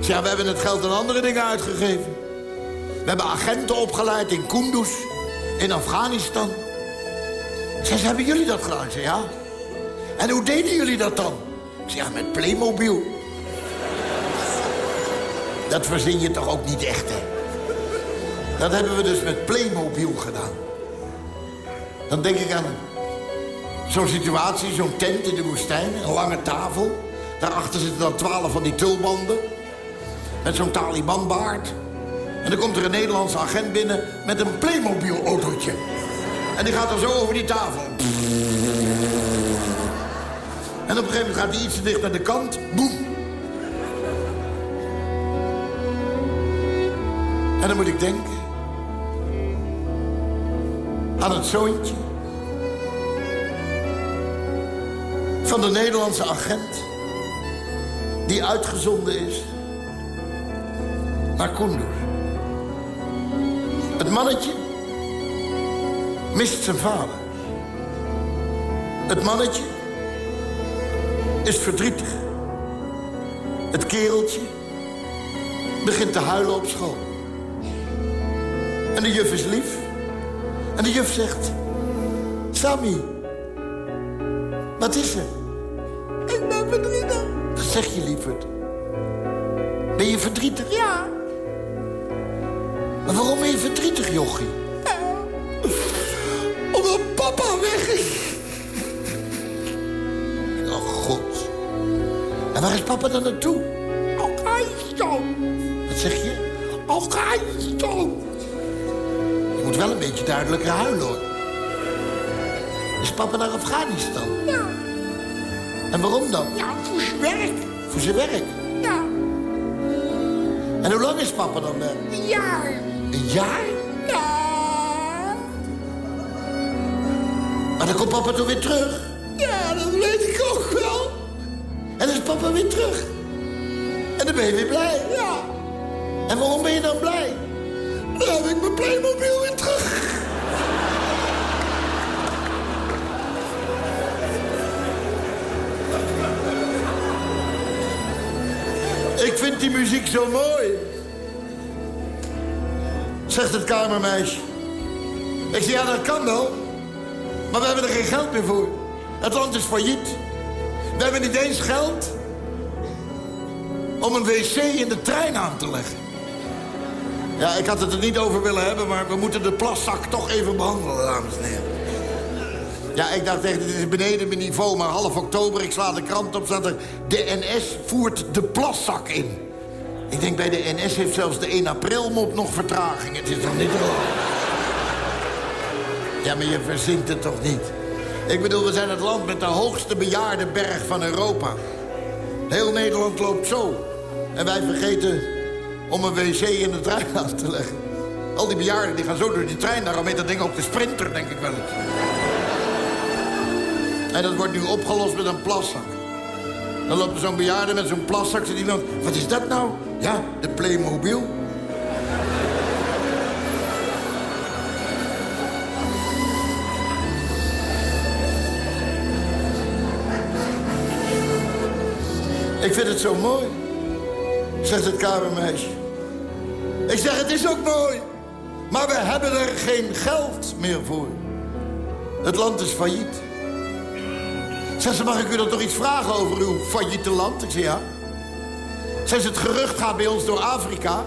Speaker 1: Ja, we hebben het geld aan andere dingen uitgegeven. We hebben agenten opgeleid in Kunduz, in Afghanistan. Zeg, hebben jullie dat gedaan? Zeg, ja. En hoe deden jullie dat dan? Zeg, ja, met Playmobil. [LAUGHS] Dat verzin je toch ook niet echt, hè? Dat hebben we dus met Playmobil gedaan. Dan denk ik aan zo'n situatie, zo'n tent in de woestijn, een lange tafel. Daarachter zitten dan twaalf van die tulbanden. Met zo'n Taliban-baard. En dan komt er een Nederlandse agent binnen met een Playmobil-autootje. En die gaat dan zo over die tafel. En op een gegeven moment gaat hij iets te dicht naar de kant. Boem. En dan moet ik denken... aan het zoontje... van de Nederlandse agent... die uitgezonden is naar Kunduz. Het mannetje mist zijn vader. Het mannetje is verdrietig. Het kereltje begint te huilen op school. En de juf is lief. En de juf zegt... Sammy, wat is er? Ik ben verdrietig. Dat zeg je, lieverd. Ben je verdrietig? Ja. Maar waarom ben je verdrietig, jochie? Omdat papa weg is. Oh, god. En waar is papa dan naartoe? Afghanistan. Wat zeg je? Afghanistan. Je moet wel een beetje duidelijker huilen, hoor. Is papa naar Afghanistan? Ja. En waarom dan? Ja, voor zijn werk. Voor zijn werk? Ja. En hoe lang is papa dan daar? Een jaar. Een jaar? Ja. Maar dan komt papa toch weer terug? Ja, dat weet ik ook wel. En dan is papa weer terug. En dan ben je weer blij. Ja. En waarom ben je dan blij? Dan heb ik mijn Playmobil muziek zo mooi. Zegt het kamermeisje. Ik zeg, ja, dat kan wel. Maar we hebben er geen geld meer voor. Het land is failliet. We hebben niet eens geld om een wc in de trein aan te leggen. Ja, ik had het er niet over willen hebben, maar we moeten de plaszak toch even behandelen, dames en heren. Ja, ik dacht echt, dit is beneden mijn niveau, maar half oktober, ik sla de krant op, staat er... De NS voert de plaszak in. Ik denk, bij de NS heeft zelfs de 1 april mop nog vertraging. Het is toch niet te Ja, maar je verzint het toch niet? Ik bedoel, we zijn het land met de hoogste bejaardenberg van Europa. Heel Nederland loopt zo. En wij vergeten om een wc in de trein aan te leggen. Al die bejaarden die gaan zo door die trein. Daarom heet dat ding ook de sprinter, denk ik wel. En dat wordt nu opgelost met een plaszak. Dan loopt er zo'n bejaarde met zo'n plaszak. En die denkt, wat is dat nou? Ja, de Playmobil. Ik vind het zo mooi, zegt het kamermeisje. Ik zeg, het is ook mooi. Maar we hebben er geen geld meer voor. Het land is failliet. Zeg ze, mag ik u dan toch iets vragen over uw failliete land? Ik zeg, ja. Ze, het gerucht gaat bij ons door Afrika...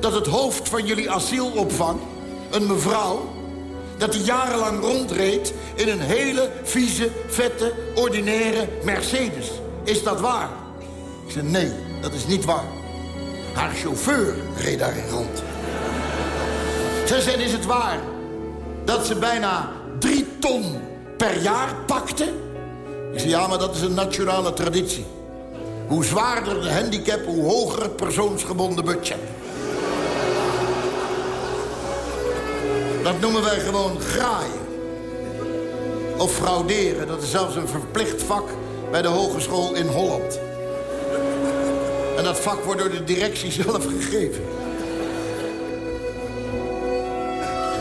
Speaker 1: dat het hoofd van jullie asielopvang een mevrouw... dat hij jarenlang rondreed in een hele vieze, vette, ordinaire Mercedes. Is dat waar? Ik zei, nee, dat is niet waar. Haar chauffeur reed daarin rond. Ze zei, is het waar dat ze bijna drie ton per jaar pakte? Ik zei, ja, maar dat is een nationale traditie. Hoe zwaarder de handicap, hoe hoger het persoonsgebonden budget. Dat noemen wij gewoon graaien. Of frauderen. Dat is zelfs een verplicht vak bij de hogeschool in Holland. En dat vak wordt door de directie [LAUGHS] zelf gegeven.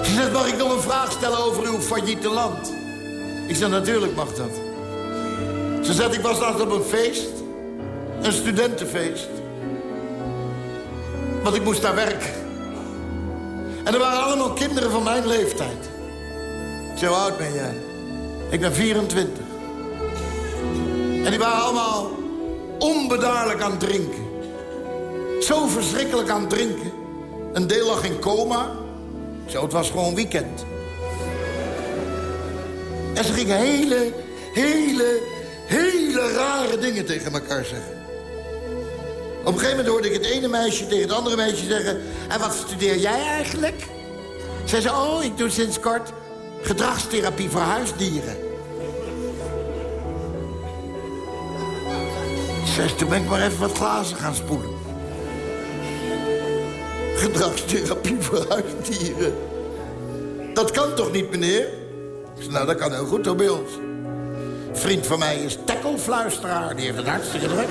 Speaker 1: Ze zegt, mag ik nog een vraag stellen over uw failliete land? Ik zeg, natuurlijk mag dat. Ze zegt, ik was laatst op een feest. Een studentenfeest. Want ik moest daar werken. En er waren allemaal kinderen van mijn leeftijd. Zo oud ben jij? Ik ben 24. En die waren allemaal onbedaarlijk aan het drinken. Zo verschrikkelijk aan het drinken. Een deel lag in coma. Zo, het was gewoon weekend. En ze gingen hele, hele, hele rare dingen tegen elkaar zeggen. Op een gegeven moment hoorde ik het ene meisje tegen het andere meisje zeggen... En wat studeer jij eigenlijk? Zij zei, oh, ik doe sinds kort gedragstherapie voor huisdieren. Zes, toen ben ik maar even wat glazen gaan spoelen. Gedragstherapie voor huisdieren. Dat kan toch niet, meneer? Nou, dat kan heel goed toch bij vriend van mij is tacklefluisteraar. Die heeft het hartstikke druk.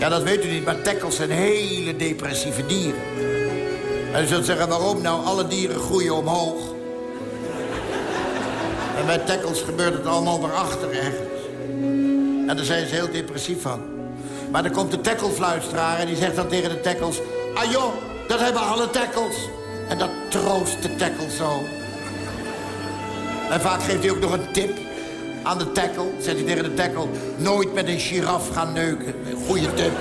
Speaker 1: Ja, dat weet u niet, maar tackles zijn hele depressieve dieren. En u zult zeggen, waarom nou? Alle dieren groeien omhoog. En bij tackles gebeurt het allemaal daarachter ergens. En daar zijn ze heel depressief van. Maar dan komt de tacklefluisteraar en die zegt dan tegen de tackles... Ah joh, dat hebben alle tackles. En dat troost de tackle zo. En vaak geeft hij ook nog een tip aan de tackle. Zegt hij tegen de tackle, nooit met een giraf gaan neuken. Goeie tip.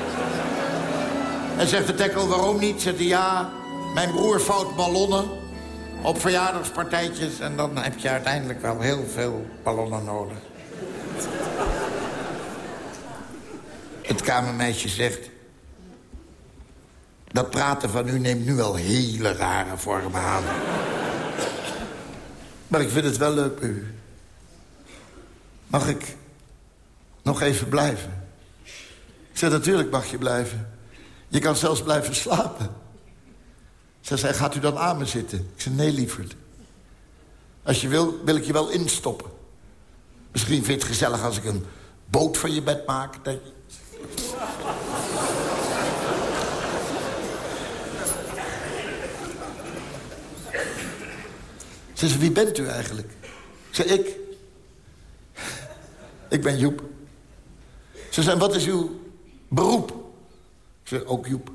Speaker 1: En zegt de tackle, waarom niet? Zegt hij, ja, mijn broer vouwt ballonnen op verjaardagspartijtjes... en dan heb je uiteindelijk wel heel veel ballonnen nodig. Het kamermeisje zegt... dat praten van u neemt nu wel hele rare vormen aan. Maar ik vind het wel leuk u. Mag ik nog even blijven? Ik zei, natuurlijk mag je blijven. Je kan zelfs blijven slapen. Ze zei, gaat u dan aan me zitten? Ik zei, nee, lieverd. Als je wil, wil ik je wel instoppen. Misschien vind je het gezellig als ik een boot van je bed maak. Dat... Ze zei, wie bent u eigenlijk? Ik ik. Ik ben Joep. Ze zei, wat is uw beroep? Ik zei, ook Joep.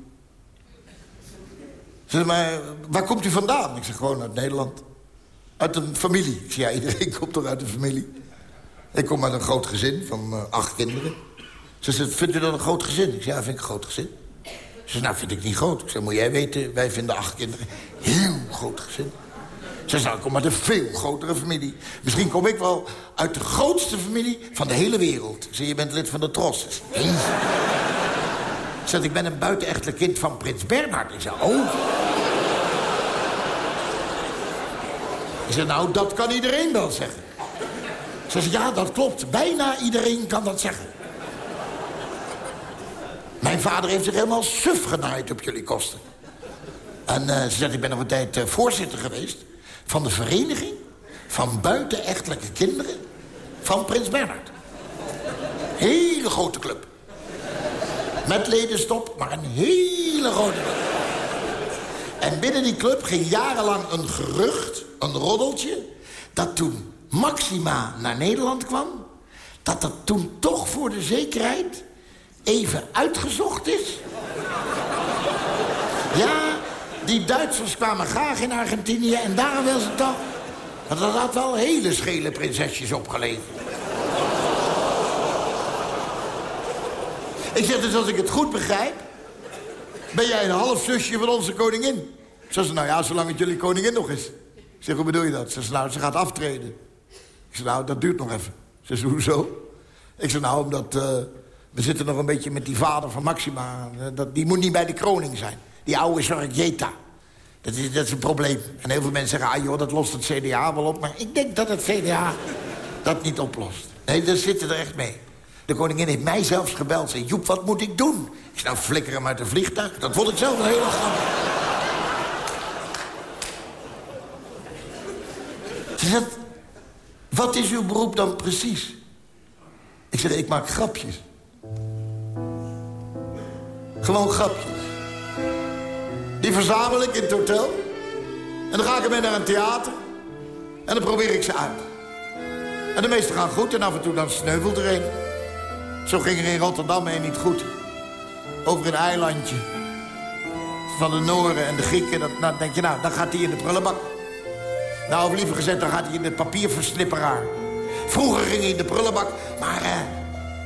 Speaker 1: Ze zei, maar waar komt u vandaan? Ik zeg, gewoon uit Nederland. Uit een familie. Ik zei, ja, iedereen [LAUGHS] komt toch uit een familie? Ik kom uit een groot gezin van uh, acht kinderen. Ze zei, vindt u dat een groot gezin? Ik zei, ja, vind ik een groot gezin. Ze zei, nou, vind ik niet groot. Ik zei, moet jij weten, wij vinden acht kinderen heel groot gezin. Ze zei, ik kom uit een veel grotere familie. Misschien kom ik wel uit de grootste familie van de hele wereld. Ze je bent lid van de Trosses. Ze zei, ik ben een buitenechtelijk kind van prins Bernhard. Ik zei, oh. Ik zei, nou, dat kan iedereen wel zeggen. Ze zei, ja, dat klopt. Bijna iedereen kan dat zeggen. Mijn vader heeft zich helemaal suf genaaid op jullie kosten. En uh, ze zegt, ik ben nog een tijd uh, voorzitter geweest van de vereniging van buitenechtelijke kinderen van Prins Bernhard. Hele grote club. Met ledenstop, maar een hele grote club. En binnen die club ging jarenlang een gerucht, een roddeltje... dat toen Maxima naar Nederland kwam... dat dat toen toch voor de zekerheid even uitgezocht is. Ja, die Duitsers kwamen graag in Argentinië en daar wil ze toch... Want dat had wel hele schele prinsesjes opgeleverd. ik zeg dus, als ik het goed begrijp... ben jij een half zusje van onze koningin. Ze zei, nou ja, zolang het jullie koningin nog is. Ik zeg, hoe bedoel je dat? Ze zei, nou, ze gaat aftreden. Ik zei, nou, dat duurt nog even. Ze zei, hoezo? Ik zei, nou, omdat... Uh, we zitten nog een beetje met die vader van Maxima. Uh, dat, die moet niet bij de kroning zijn. Die oude Sorgeta. Dat is, dat is een probleem. En heel veel mensen zeggen, ah joh, dat lost het CDA wel op. Maar ik denk dat het CDA dat niet oplost. Nee, daar zitten er echt mee. De koningin heeft mij zelfs gebeld. Zei, Joep, wat moet ik doen? Ik zei, nou, flikker hem uit een vliegtuig. Dat vond ik zelf een hele grap. Ze zegt, wat is uw beroep dan precies? Ik zeg, ik maak grapjes. Gewoon grapjes. Die verzamel ik in het hotel. En dan ga ik ermee naar een theater. En dan probeer ik ze uit. En de meeste gaan goed en af en toe dan sneuvelt er een. Zo ging er in Rotterdam een niet goed. Over een eilandje. Van de Noren en de Grieken. Dat, nou, denk je, nou, dan gaat hij in de prullenbak. Nou, of liever gezegd, dan gaat hij in de papierversnipperaar. Vroeger ging hij in de prullenbak, maar eh,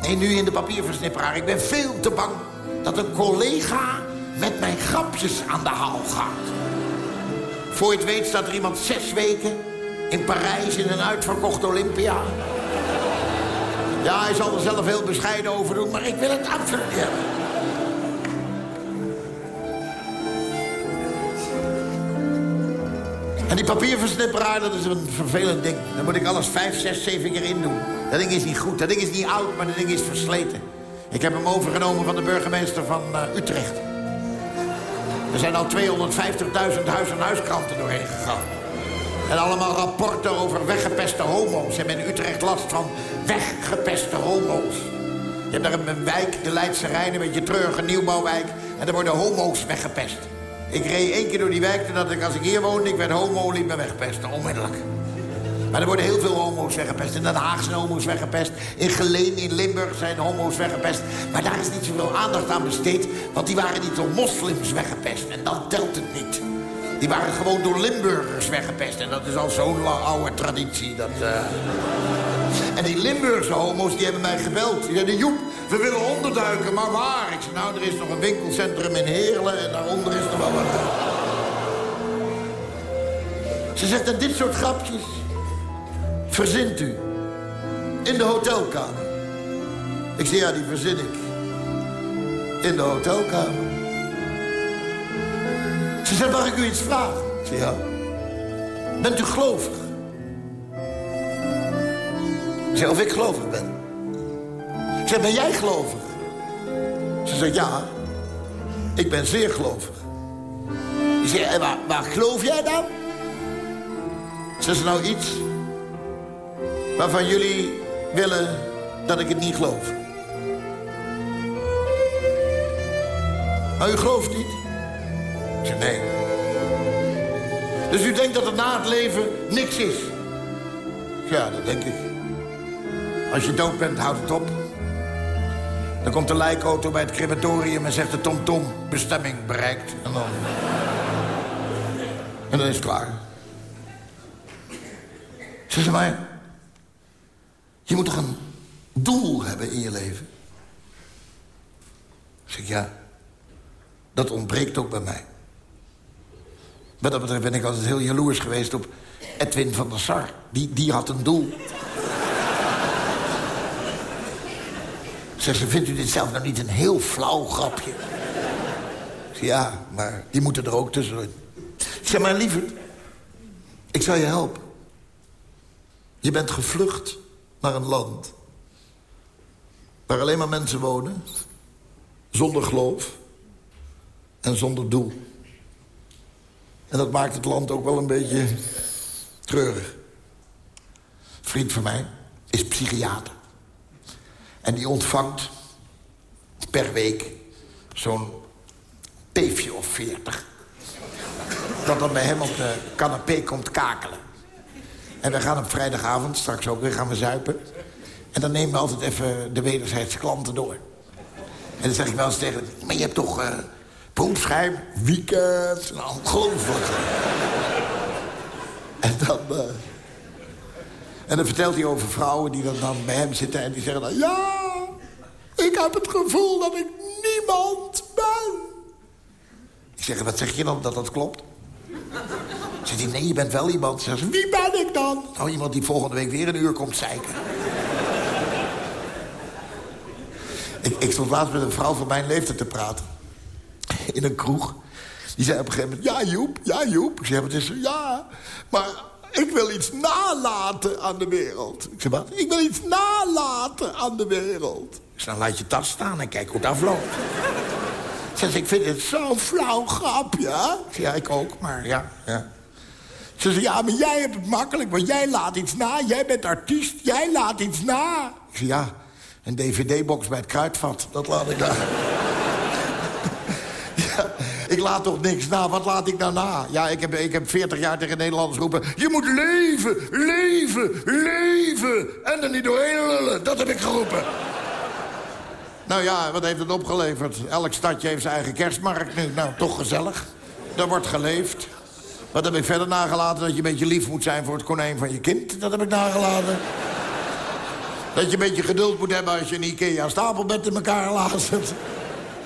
Speaker 1: nee, nu in de papierversnipperaar. Ik ben veel te bang dat een collega met mijn grapjes aan de haal gaat. Voor je het weet staat er iemand zes weken in Parijs in een uitverkocht Olympia. Ja, hij zal er zelf heel bescheiden over doen, maar ik wil het absoluut. En die papierversnipperaar, dat is een vervelend ding. Dan moet ik alles vijf, zes, zeven keer in doen. Dat ding is niet goed. Dat ding is niet oud, maar dat ding is versleten. Ik heb hem overgenomen van de burgemeester van uh, Utrecht. Er zijn al 250.000 huis- en huiskranten doorheen gegaan. En allemaal rapporten over weggepeste homo's. En in Utrecht last van weggepeste homo's. Je hebt daar een wijk, de Leidse Rijn, een beetje treurige nieuwbouwwijk. En daar worden homo's weggepest. Ik reed één keer door die wijk, dat ik als ik hier woonde, ik werd homo, liet me wegpesten, onmiddellijk. Maar er worden heel veel homo's weggepest. In Den Haag zijn homo's weggepest. In Geleen, in Limburg zijn homo's weggepest. Maar daar is niet zoveel aandacht aan besteed. Want die waren niet door moslims weggepest. En dan telt het niet. Die waren gewoon door Limburgers weggepest. En dat is al zo'n oude traditie. Dat, uh... En die Limburgse homo's die hebben mij gebeld. Die zeiden, Joep, we willen onderduiken, maar waar? Ik zei, nou, er is nog een winkelcentrum in Heerlen en daaronder is nog wel. Ze zegt, dat dit soort grapjes verzint u in de hotelkamer. Ik zeg, ja, die verzin ik in de hotelkamer. Ze zegt, mag ik u iets vragen? Ik zeg, ja. Bent u gelovig? Ik zeg, of ik gelovig ben. Ik zeg, ben jij gelovig? Ze zegt, ja. Ik ben zeer gelovig. Ik en waar, waar geloof jij dan? Ze zegt, nou iets waarvan jullie willen dat ik het niet geloof. Maar u gelooft niet? Ik nee. Dus u denkt dat er na het leven niks is? Ja, dat denk ik. Als je dood bent, houdt het op. Dan komt de lijkauto bij het crematorium en zegt de tom-tom... bestemming bereikt. En dan... en dan is het klaar. Zeg ze maar... Je moet toch een doel hebben in je leven? Ik zeg, ja. Dat ontbreekt ook bij mij. Wat dat betreft ben ik altijd heel jaloers geweest op Edwin van der Sar. Die, die had een doel. Zeg ze, vindt u dit zelf nou niet een heel flauw grapje? Ja, maar die moeten er ook tussenin. Zeg, maar lieverd, ik zal je helpen. Je bent gevlucht naar een land... waar alleen maar mensen wonen... zonder geloof en zonder doel. En dat maakt het land ook wel een beetje treurig. Een vriend van mij is psychiater. En die ontvangt per week zo'n teefje of veertig. Dat dan bij hem op de canapé komt kakelen. En we gaan op vrijdagavond, straks ook weer, gaan we zuipen. En dan nemen we altijd even de wederzijdse klanten door. En dan zeg ik wel eens tegen maar je hebt toch uh, beroepsgeheim, weekend, nou, ongelooflijk. en dan... Uh, en dan vertelt hij over vrouwen die dan, dan bij hem zitten en die zeggen dan... Ja, ik heb het gevoel dat ik niemand ben. Ik zeg, wat zeg je dan, dat dat klopt? Zegt hij, nee, je bent wel iemand. Zegt ze, wie ben ik dan? Nou, iemand die volgende week weer een uur komt zeiken. ik, ik stond laatst met een vrouw van mijn leeftijd te praten. In een kroeg. Die zei op een gegeven moment, ja Joep, ja Joep. Ik zei, wat is er? Ja, maar ik wil iets nalaten aan de wereld. Ik zei, wat? Ik wil iets nalaten aan de wereld. Ik zei, dan laat je tas staan en kijk hoe het afloopt. Ze ik vind het zo'n flauw grapje. Ja, ik ook, maar ja, ja. Ze zei, ja, maar jij hebt het makkelijk, want jij laat iets na. Jij bent artiest, jij laat iets na. Ik zei, ja, een dvd-box bij het kruidvat, dat laat ik na. [LAUGHS] ja, ik laat toch niks na, wat laat ik nou na? Ja, ik heb, ik heb 40 jaar tegen Nederlanders roepen... je moet leven, leven, leven! En er niet doorheen lullen, dat heb ik geroepen. Nou ja, wat heeft het opgeleverd? Elk stadje heeft zijn eigen kerstmarkt nu. Nou, toch gezellig. Er wordt geleefd. Wat heb ik verder nagelaten? Dat je een beetje lief moet zijn voor het konijn van je kind. Dat heb ik nagelaten. Dat je een beetje geduld moet hebben als je een Ikea stapelbed in elkaar laat.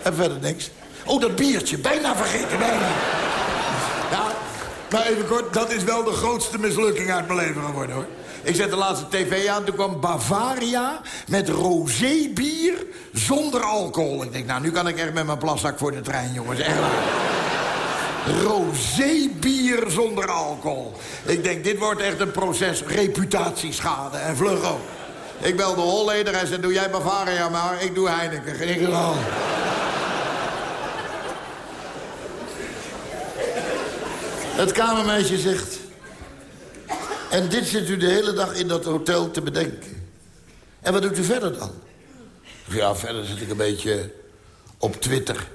Speaker 1: En verder niks. Oh, dat biertje. Bijna vergeten, bijna. Ja, maar even kort. Dat is wel de grootste mislukking uit mijn leven geworden, hoor. Ik zet de laatste tv aan, toen kwam Bavaria met rosé-bier zonder alcohol. Ik denk, nou, nu kan ik echt met mijn plaszak voor de trein, jongens. Echt waar. Rosé-bier zonder alcohol. Ik denk, dit wordt echt een proces reputatieschade en vlug ook. Ik bel de holleder en zei, doe jij Bavaria maar, ik doe Heineken. Wel. Het kamermeisje zegt... En dit zit u de hele dag in dat hotel te bedenken. En wat doet u verder dan? Ja, verder zit ik een beetje op Twitter.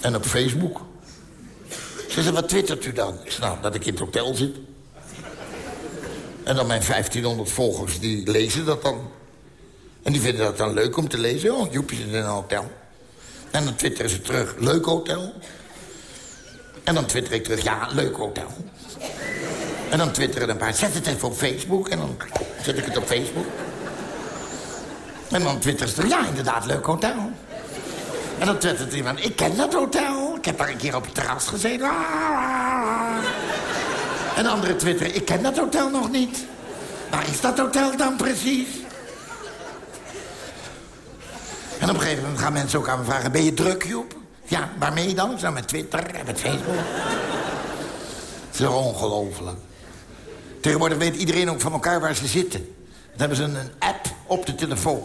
Speaker 1: En op Facebook. Ze zei, wat twittert u dan? Nou, dat ik in het hotel zit. En dan mijn 1500 volgers, die lezen dat dan. En die vinden dat dan leuk om te lezen. Oh, Joepje zit in een hotel. En dan twitteren ze terug, leuk hotel. En dan twitter ik terug, ja, leuk hotel. En dan twitteren een paar, zet het even op Facebook. En dan zet ik het op Facebook. En dan twitteren ze, ja, inderdaad, leuk hotel. En dan twittert iemand, ik ken dat hotel. Ik heb daar een keer op het terras gezeten. En andere twitteren, ik ken dat hotel nog niet. Waar is dat hotel dan precies? En op een gegeven moment gaan mensen ook aan me vragen... ben je druk, Joep? Ja, waarmee dan? Zo met Twitter en met Facebook. Het is ongelooflijk. Tegenwoordig weet iedereen ook van elkaar waar ze zitten. Dan hebben ze een, app op de telefoon.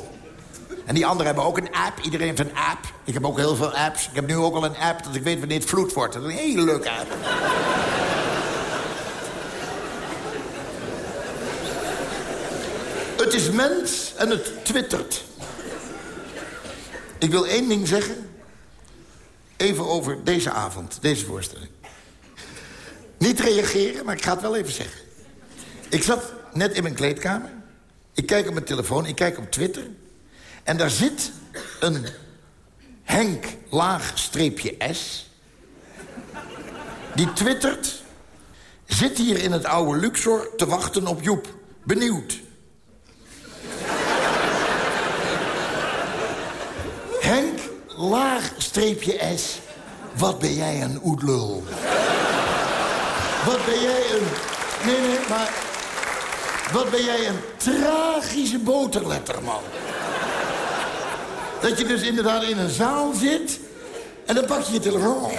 Speaker 1: En die anderen hebben ook een app. Iedereen heeft een app. Ik heb ook heel veel apps. Ik heb nu ook al een app dat ik weet wanneer het vloed wordt. Dat is een hele leuke app. het is mens en het twittert. Ik wil één ding zeggen. Even over deze avond, deze voorstelling. Niet reageren, maar ik ga het wel even zeggen. Ik zat net in mijn kleedkamer. Ik kijk op mijn telefoon, ik kijk op Twitter. En daar zit een Henk laag streepje S. Die twittert... Zit hier in het oude Luxor te wachten op Joep. Benieuwd. Henk laag streepje S. Wat ben jij een oedlul. Wat ben jij een... Nee, nee, maar... Wat ben jij een tragische boterletterman. Dat je dus inderdaad in een zaal zit... en dan pak je je telefoon...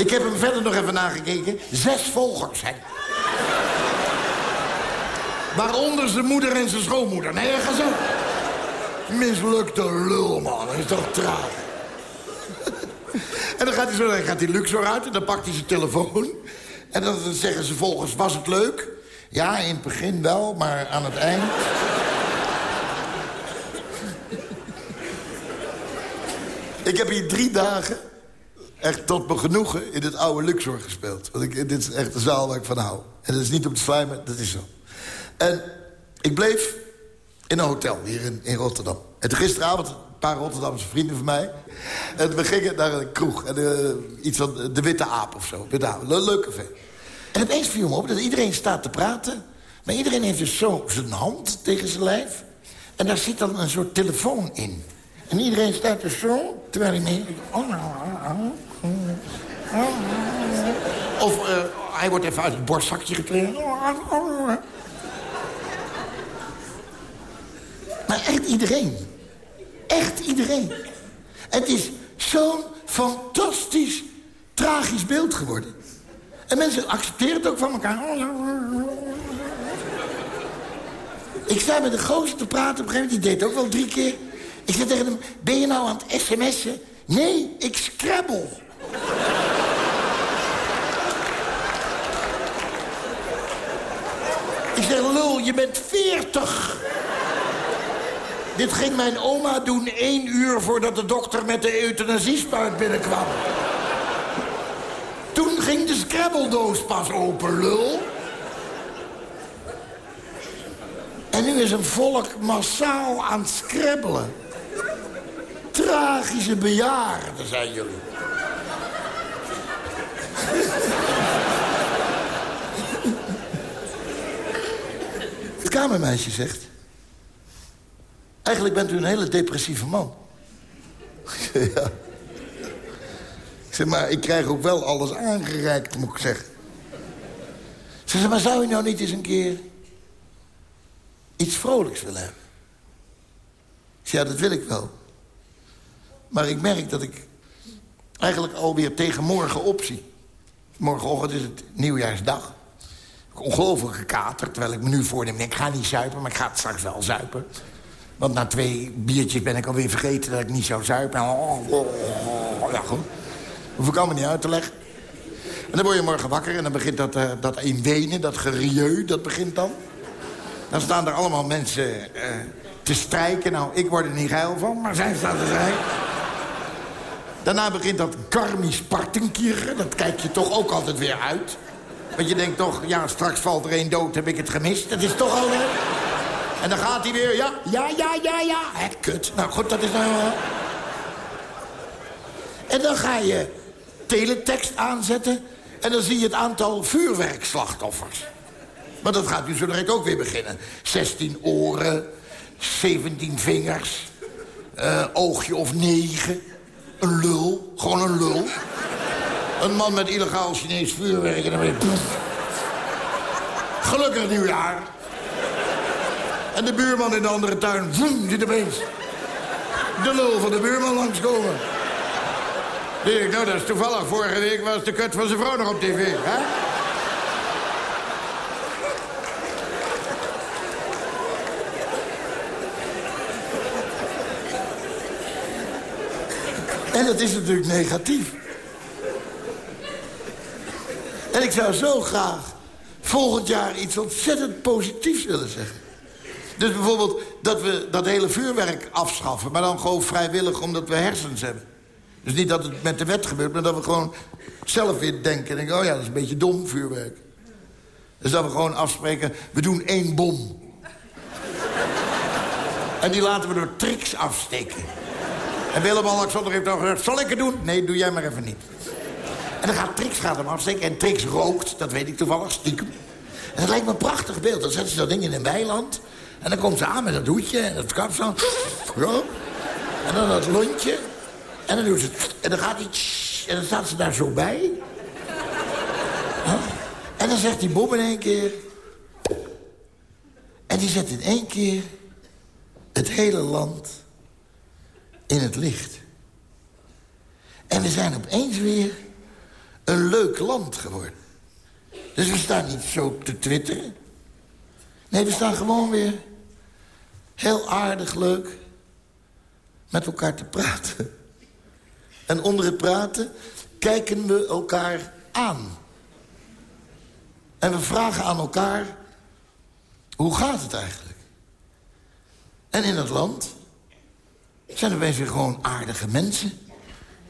Speaker 1: Ik heb hem verder nog even nagekeken. Zes volgers, hè. Waaronder zijn moeder en zijn schoonmoeder. Nee, ga zo. Mislukte lul, man. Dat is toch traag. en dan gaat hij zo, dan gaat hij Luxor uit en dan pakt hij zijn telefoon. En dan zeggen ze volgens, was het leuk? Ja, in het begin wel, maar aan het eind... ik heb hier drie dagen echt tot mijn genoegen in het oude Luxor gespeeld. Want ik, dit is echt de zaal waar ik van hou. En dat is niet om te slijmen, dat is zo. En ik bleef in een hotel hier in, in Rotterdam. En gisteravond een paar Rotterdamse vrienden van mij. En we gingen naar een kroeg. En, uh, iets van de Witte Aap of zo. Witte Aap, een leuke. En opeens viel me op dat iedereen staat te praten. Maar iedereen heeft dus zo zijn hand tegen zijn lijf. En daar zit dan een soort telefoon in. En iedereen staat dus zo, terwijl hij mee... Of uh, hij wordt even uit het borstzakje gekregen. Maar echt iedereen. Echt iedereen. Het is zo'n fantastisch, tragisch beeld geworden. En mensen accepteren het ook van elkaar. Ik sta met de gozer te praten op een gegeven moment. Die deed ook wel drie keer. Ik zei tegen hem, ben je nou aan het sms'en? Nee, ik scrabble. ik zeg, lul, je bent veertig. Dit ging mijn oma doen één uur voordat de dokter met de euthanasiespuit binnenkwam. Toen ging de scrabbeldoos pas open, lul. En nu is een volk massaal aan het scrabbelen. Tragische bejaarden zijn jullie. Het kamermeisje zegt... Eigenlijk bent u een hele depressieve man. [LAUGHS] ja. Ik zeg, maar ik krijg ook wel alles aangereikt, moet ik zeggen. Ze zei, maar zou je nou niet eens een keer iets vrolijks willen hebben? Ja, dat wil ik wel. Maar ik merk dat ik eigenlijk alweer tegen morgen opzie. Morgenochtend is het nieuwjaarsdag. Ongelooflijk gekaterd, terwijl ik me nu voorneem... ik ga niet zuipen, maar ik ga het straks wel zuipen. Want na twee biertjes ben ik alweer vergeten dat ik niet zou zuipen. Oh, oh, oh, ja, goed. Hoef ik allemaal niet uit te leggen. En dan word je morgen wakker en dan begint dat, uh, dat wenen, dat gerieu, dat begint dan. Dan staan er allemaal mensen uh, te strijken. Nou, ik word er niet geil van, maar zij staan te strijken. Daarna begint dat karmisch partenkieren. Dat kijk je toch ook altijd weer uit. Want je denkt toch, ja, straks valt er één dood, heb ik het gemist. Dat is toch al... En dan gaat hij weer, ja, ja, ja, ja, ja. Hé, kut. Nou goed, dat is nou... En dan ga je teletext aanzetten... en dan zie je het aantal vuurwerkslachtoffers. Maar dat gaat nu zo direct ook weer beginnen. 16 oren, 17 vingers, uh, oogje of negen. Een lul, gewoon een lul. Een man met illegaal Chinees vuurwerk en dan weer... Gelukkig nieuwjaar. En de buurman in de andere tuin, voem, ziet opeens de lul van de buurman langskomen. Die ik, nou, dat is toevallig. Vorige week was de kut van zijn vrouw nog op tv, hè? En dat is natuurlijk negatief. En ik zou zo graag volgend jaar iets ontzettend positiefs willen zeggen. Dus bijvoorbeeld dat we dat hele vuurwerk afschaffen... maar dan gewoon vrijwillig omdat we hersens hebben. Dus niet dat het met de wet gebeurt, maar dat we gewoon zelf weer denken. En denken, oh ja, dat is een beetje dom, vuurwerk. Dus dat we gewoon afspreken, we doen één bom. en die laten we door tricks afsteken. En Willem-Alexander heeft dan gezegd, zal ik het doen? Nee, doe jij maar even niet. En dan gaat Trix gaat hem afsteken en Trix rookt, dat weet ik toevallig, stiekem. En dat lijkt me een prachtig beeld. Dan zetten ze dat ding in een weiland. En dan komt ze aan met dat hoedje en dat kapsel. En dan dat lontje. En dan doet ze... En dan gaat hij... En dan staat ze daar zo bij. En dan zegt die Bob in één keer... En die zet in één keer het hele land in het licht. En we zijn opeens weer een leuk land geworden. Dus we staan niet zo te twitteren. Nee, we staan gewoon weer heel aardig leuk met elkaar te praten. En onder het praten kijken we elkaar aan. En we vragen aan elkaar, hoe gaat het eigenlijk? En in het land zijn er opeens weer gewoon aardige mensen.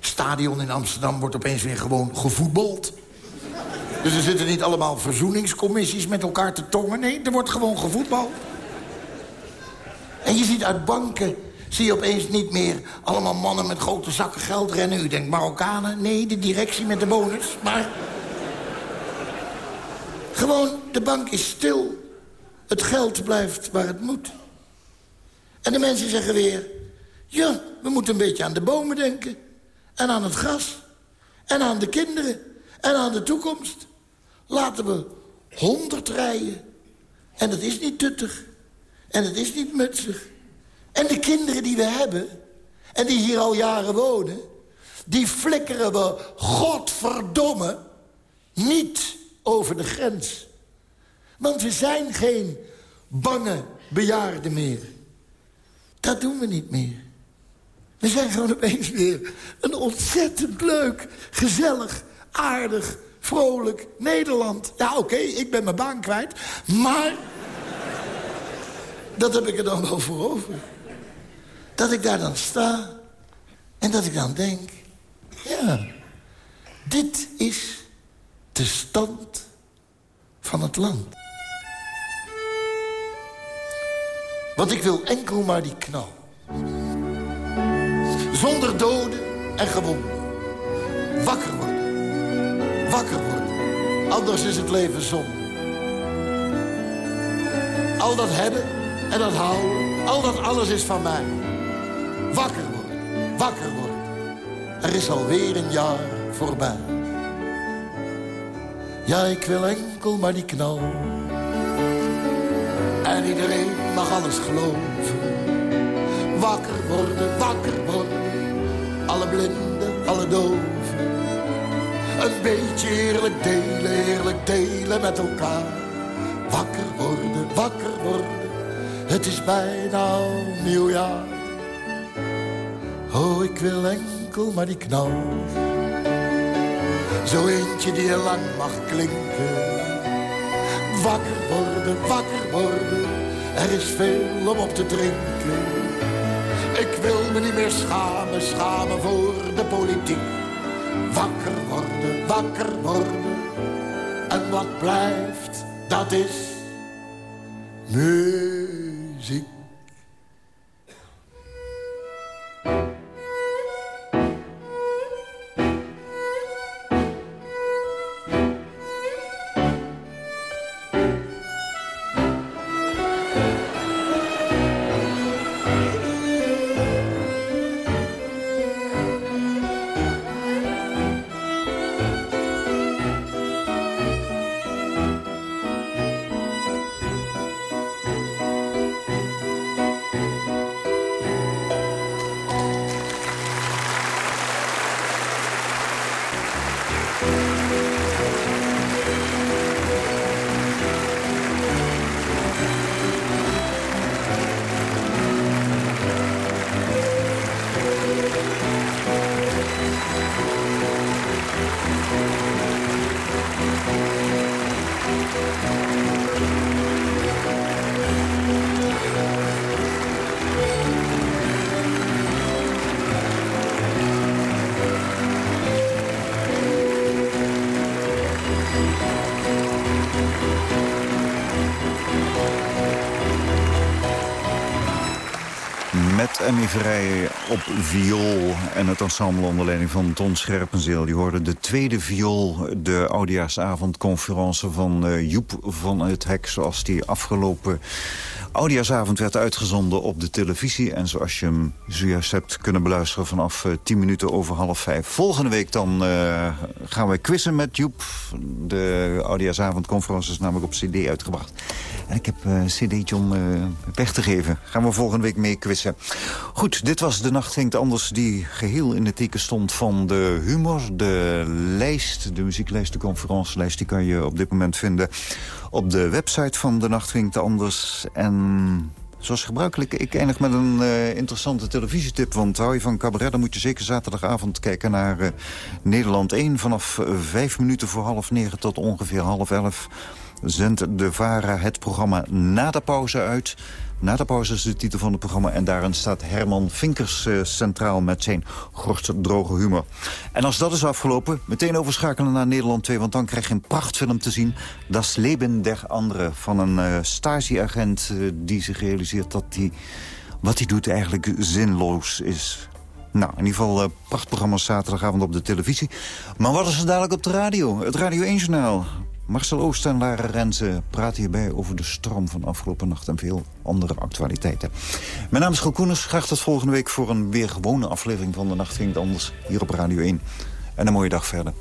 Speaker 1: Stadion in Amsterdam wordt opeens weer gewoon gevoetbald. Dus er zitten niet allemaal verzoeningscommissies met elkaar te tongen. Nee, er wordt gewoon gevoetbald. En je ziet uit banken, zie je opeens niet meer allemaal mannen met grote zakken geld rennen. U denkt Marokkanen? Nee, de directie met de bonus. Maar gewoon, de bank is stil. Het geld blijft waar het moet. En de mensen zeggen weer... ja, we moeten een beetje aan de bomen denken. En aan het gras. En aan de kinderen. En aan de toekomst. Laten we honderd rijden. En dat is niet tuttig. En het is niet mutsig. En de kinderen die we hebben... en die hier al jaren wonen... die flikkeren we, godverdomme, niet over de grens. Want we zijn geen bange bejaarden meer. Dat doen we niet meer. We zijn gewoon opeens weer een ontzettend leuk, gezellig, aardig, vrolijk Nederland. Ja, oké, ik ben mijn baan kwijt, maar... dat heb ik er dan wel voor over. Dat ik daar dan sta en dat ik dan denk... ja, dit is de stand van het land. Want ik wil enkel maar die knal. Zonder doden en gewonden. Wakker worden. Wakker worden. Anders is het leven zonde. Al dat hebben en dat houden. Al dat alles is van mij. Wakker worden. Wakker worden. Er is alweer een jaar voorbij. Ja, ik wil enkel maar die knal. En iedereen mag alles geloven. Wakker worden, wakker worden. Alle blinden, alle doven. Een beetje eerlijk delen, eerlijk delen met elkaar. Wakker worden, wakker worden. Het is bijna nieuwjaar. Oh, ik wil enkel maar die knal. Zo eentje die lang mag klinken. Wakker worden, wakker worden. Er is veel om op te drinken. Wil me niet meer schamen, schamen voor de politiek. Wakker worden, wakker worden. En wat blijft, dat is muziek.
Speaker 2: Emmy Vrij op viool en het ensemble onder leiding van Ton Scherpenzeel. Die hoorde de tweede viool, de oudejaarsavondconferentie van uh, Joep van het Hek... zoals die afgelopen oudejaarsavond werd uitgezonden op de televisie. En zoals je hem zojuist hebt kunnen beluisteren vanaf uh, eh, 10 minuten over half vijf. Volgende week dan uh, gaan we quizzen met Joep. De oudejaarsavondconferentie is namelijk op cd uitgebracht. En ik heb een cd'tje om weg te geven. Gaan we volgende week mee quizzen. Goed, dit was De Nacht Hinkt Anders... die geheel in het teken stond van de humor. De lijst, de muzieklijst, de conferentielijst... die kan je op dit moment vinden op de website van De Nacht Anders. En Zoals gebruikelijk, ik eindig met een uh, interessante televisietip. Want hou je van cabaret, dan moet je zeker zaterdagavond kijken naar uh, Nederland 1. Vanaf uh, vijf minuten voor half negen tot ongeveer half elf zendt de VARA het programma na de pauze uit. Na de pauze is de titel van het programma en daarin staat Herman Vinkers uh, centraal met zijn droge humor. En als dat is afgelopen, meteen overschakelen naar Nederland 2, want dan krijg je een prachtfilm te zien. Das Leben der Andere van een uh, stasiagent uh, die zich realiseert dat hij wat hij doet eigenlijk zinloos is. Nou, in ieder geval uh, prachtprogramma's zaterdagavond op de televisie. Maar wat is er dadelijk op de radio? Het Radio 1-journaal. Marcel Oost en Lara Renze praten hierbij over de storm van afgelopen nacht... en veel andere actualiteiten. Mijn naam is Gil. Graag tot volgende week voor een weer gewone aflevering van De Nacht Ging Anders hier op Radio 1. En een mooie dag verder.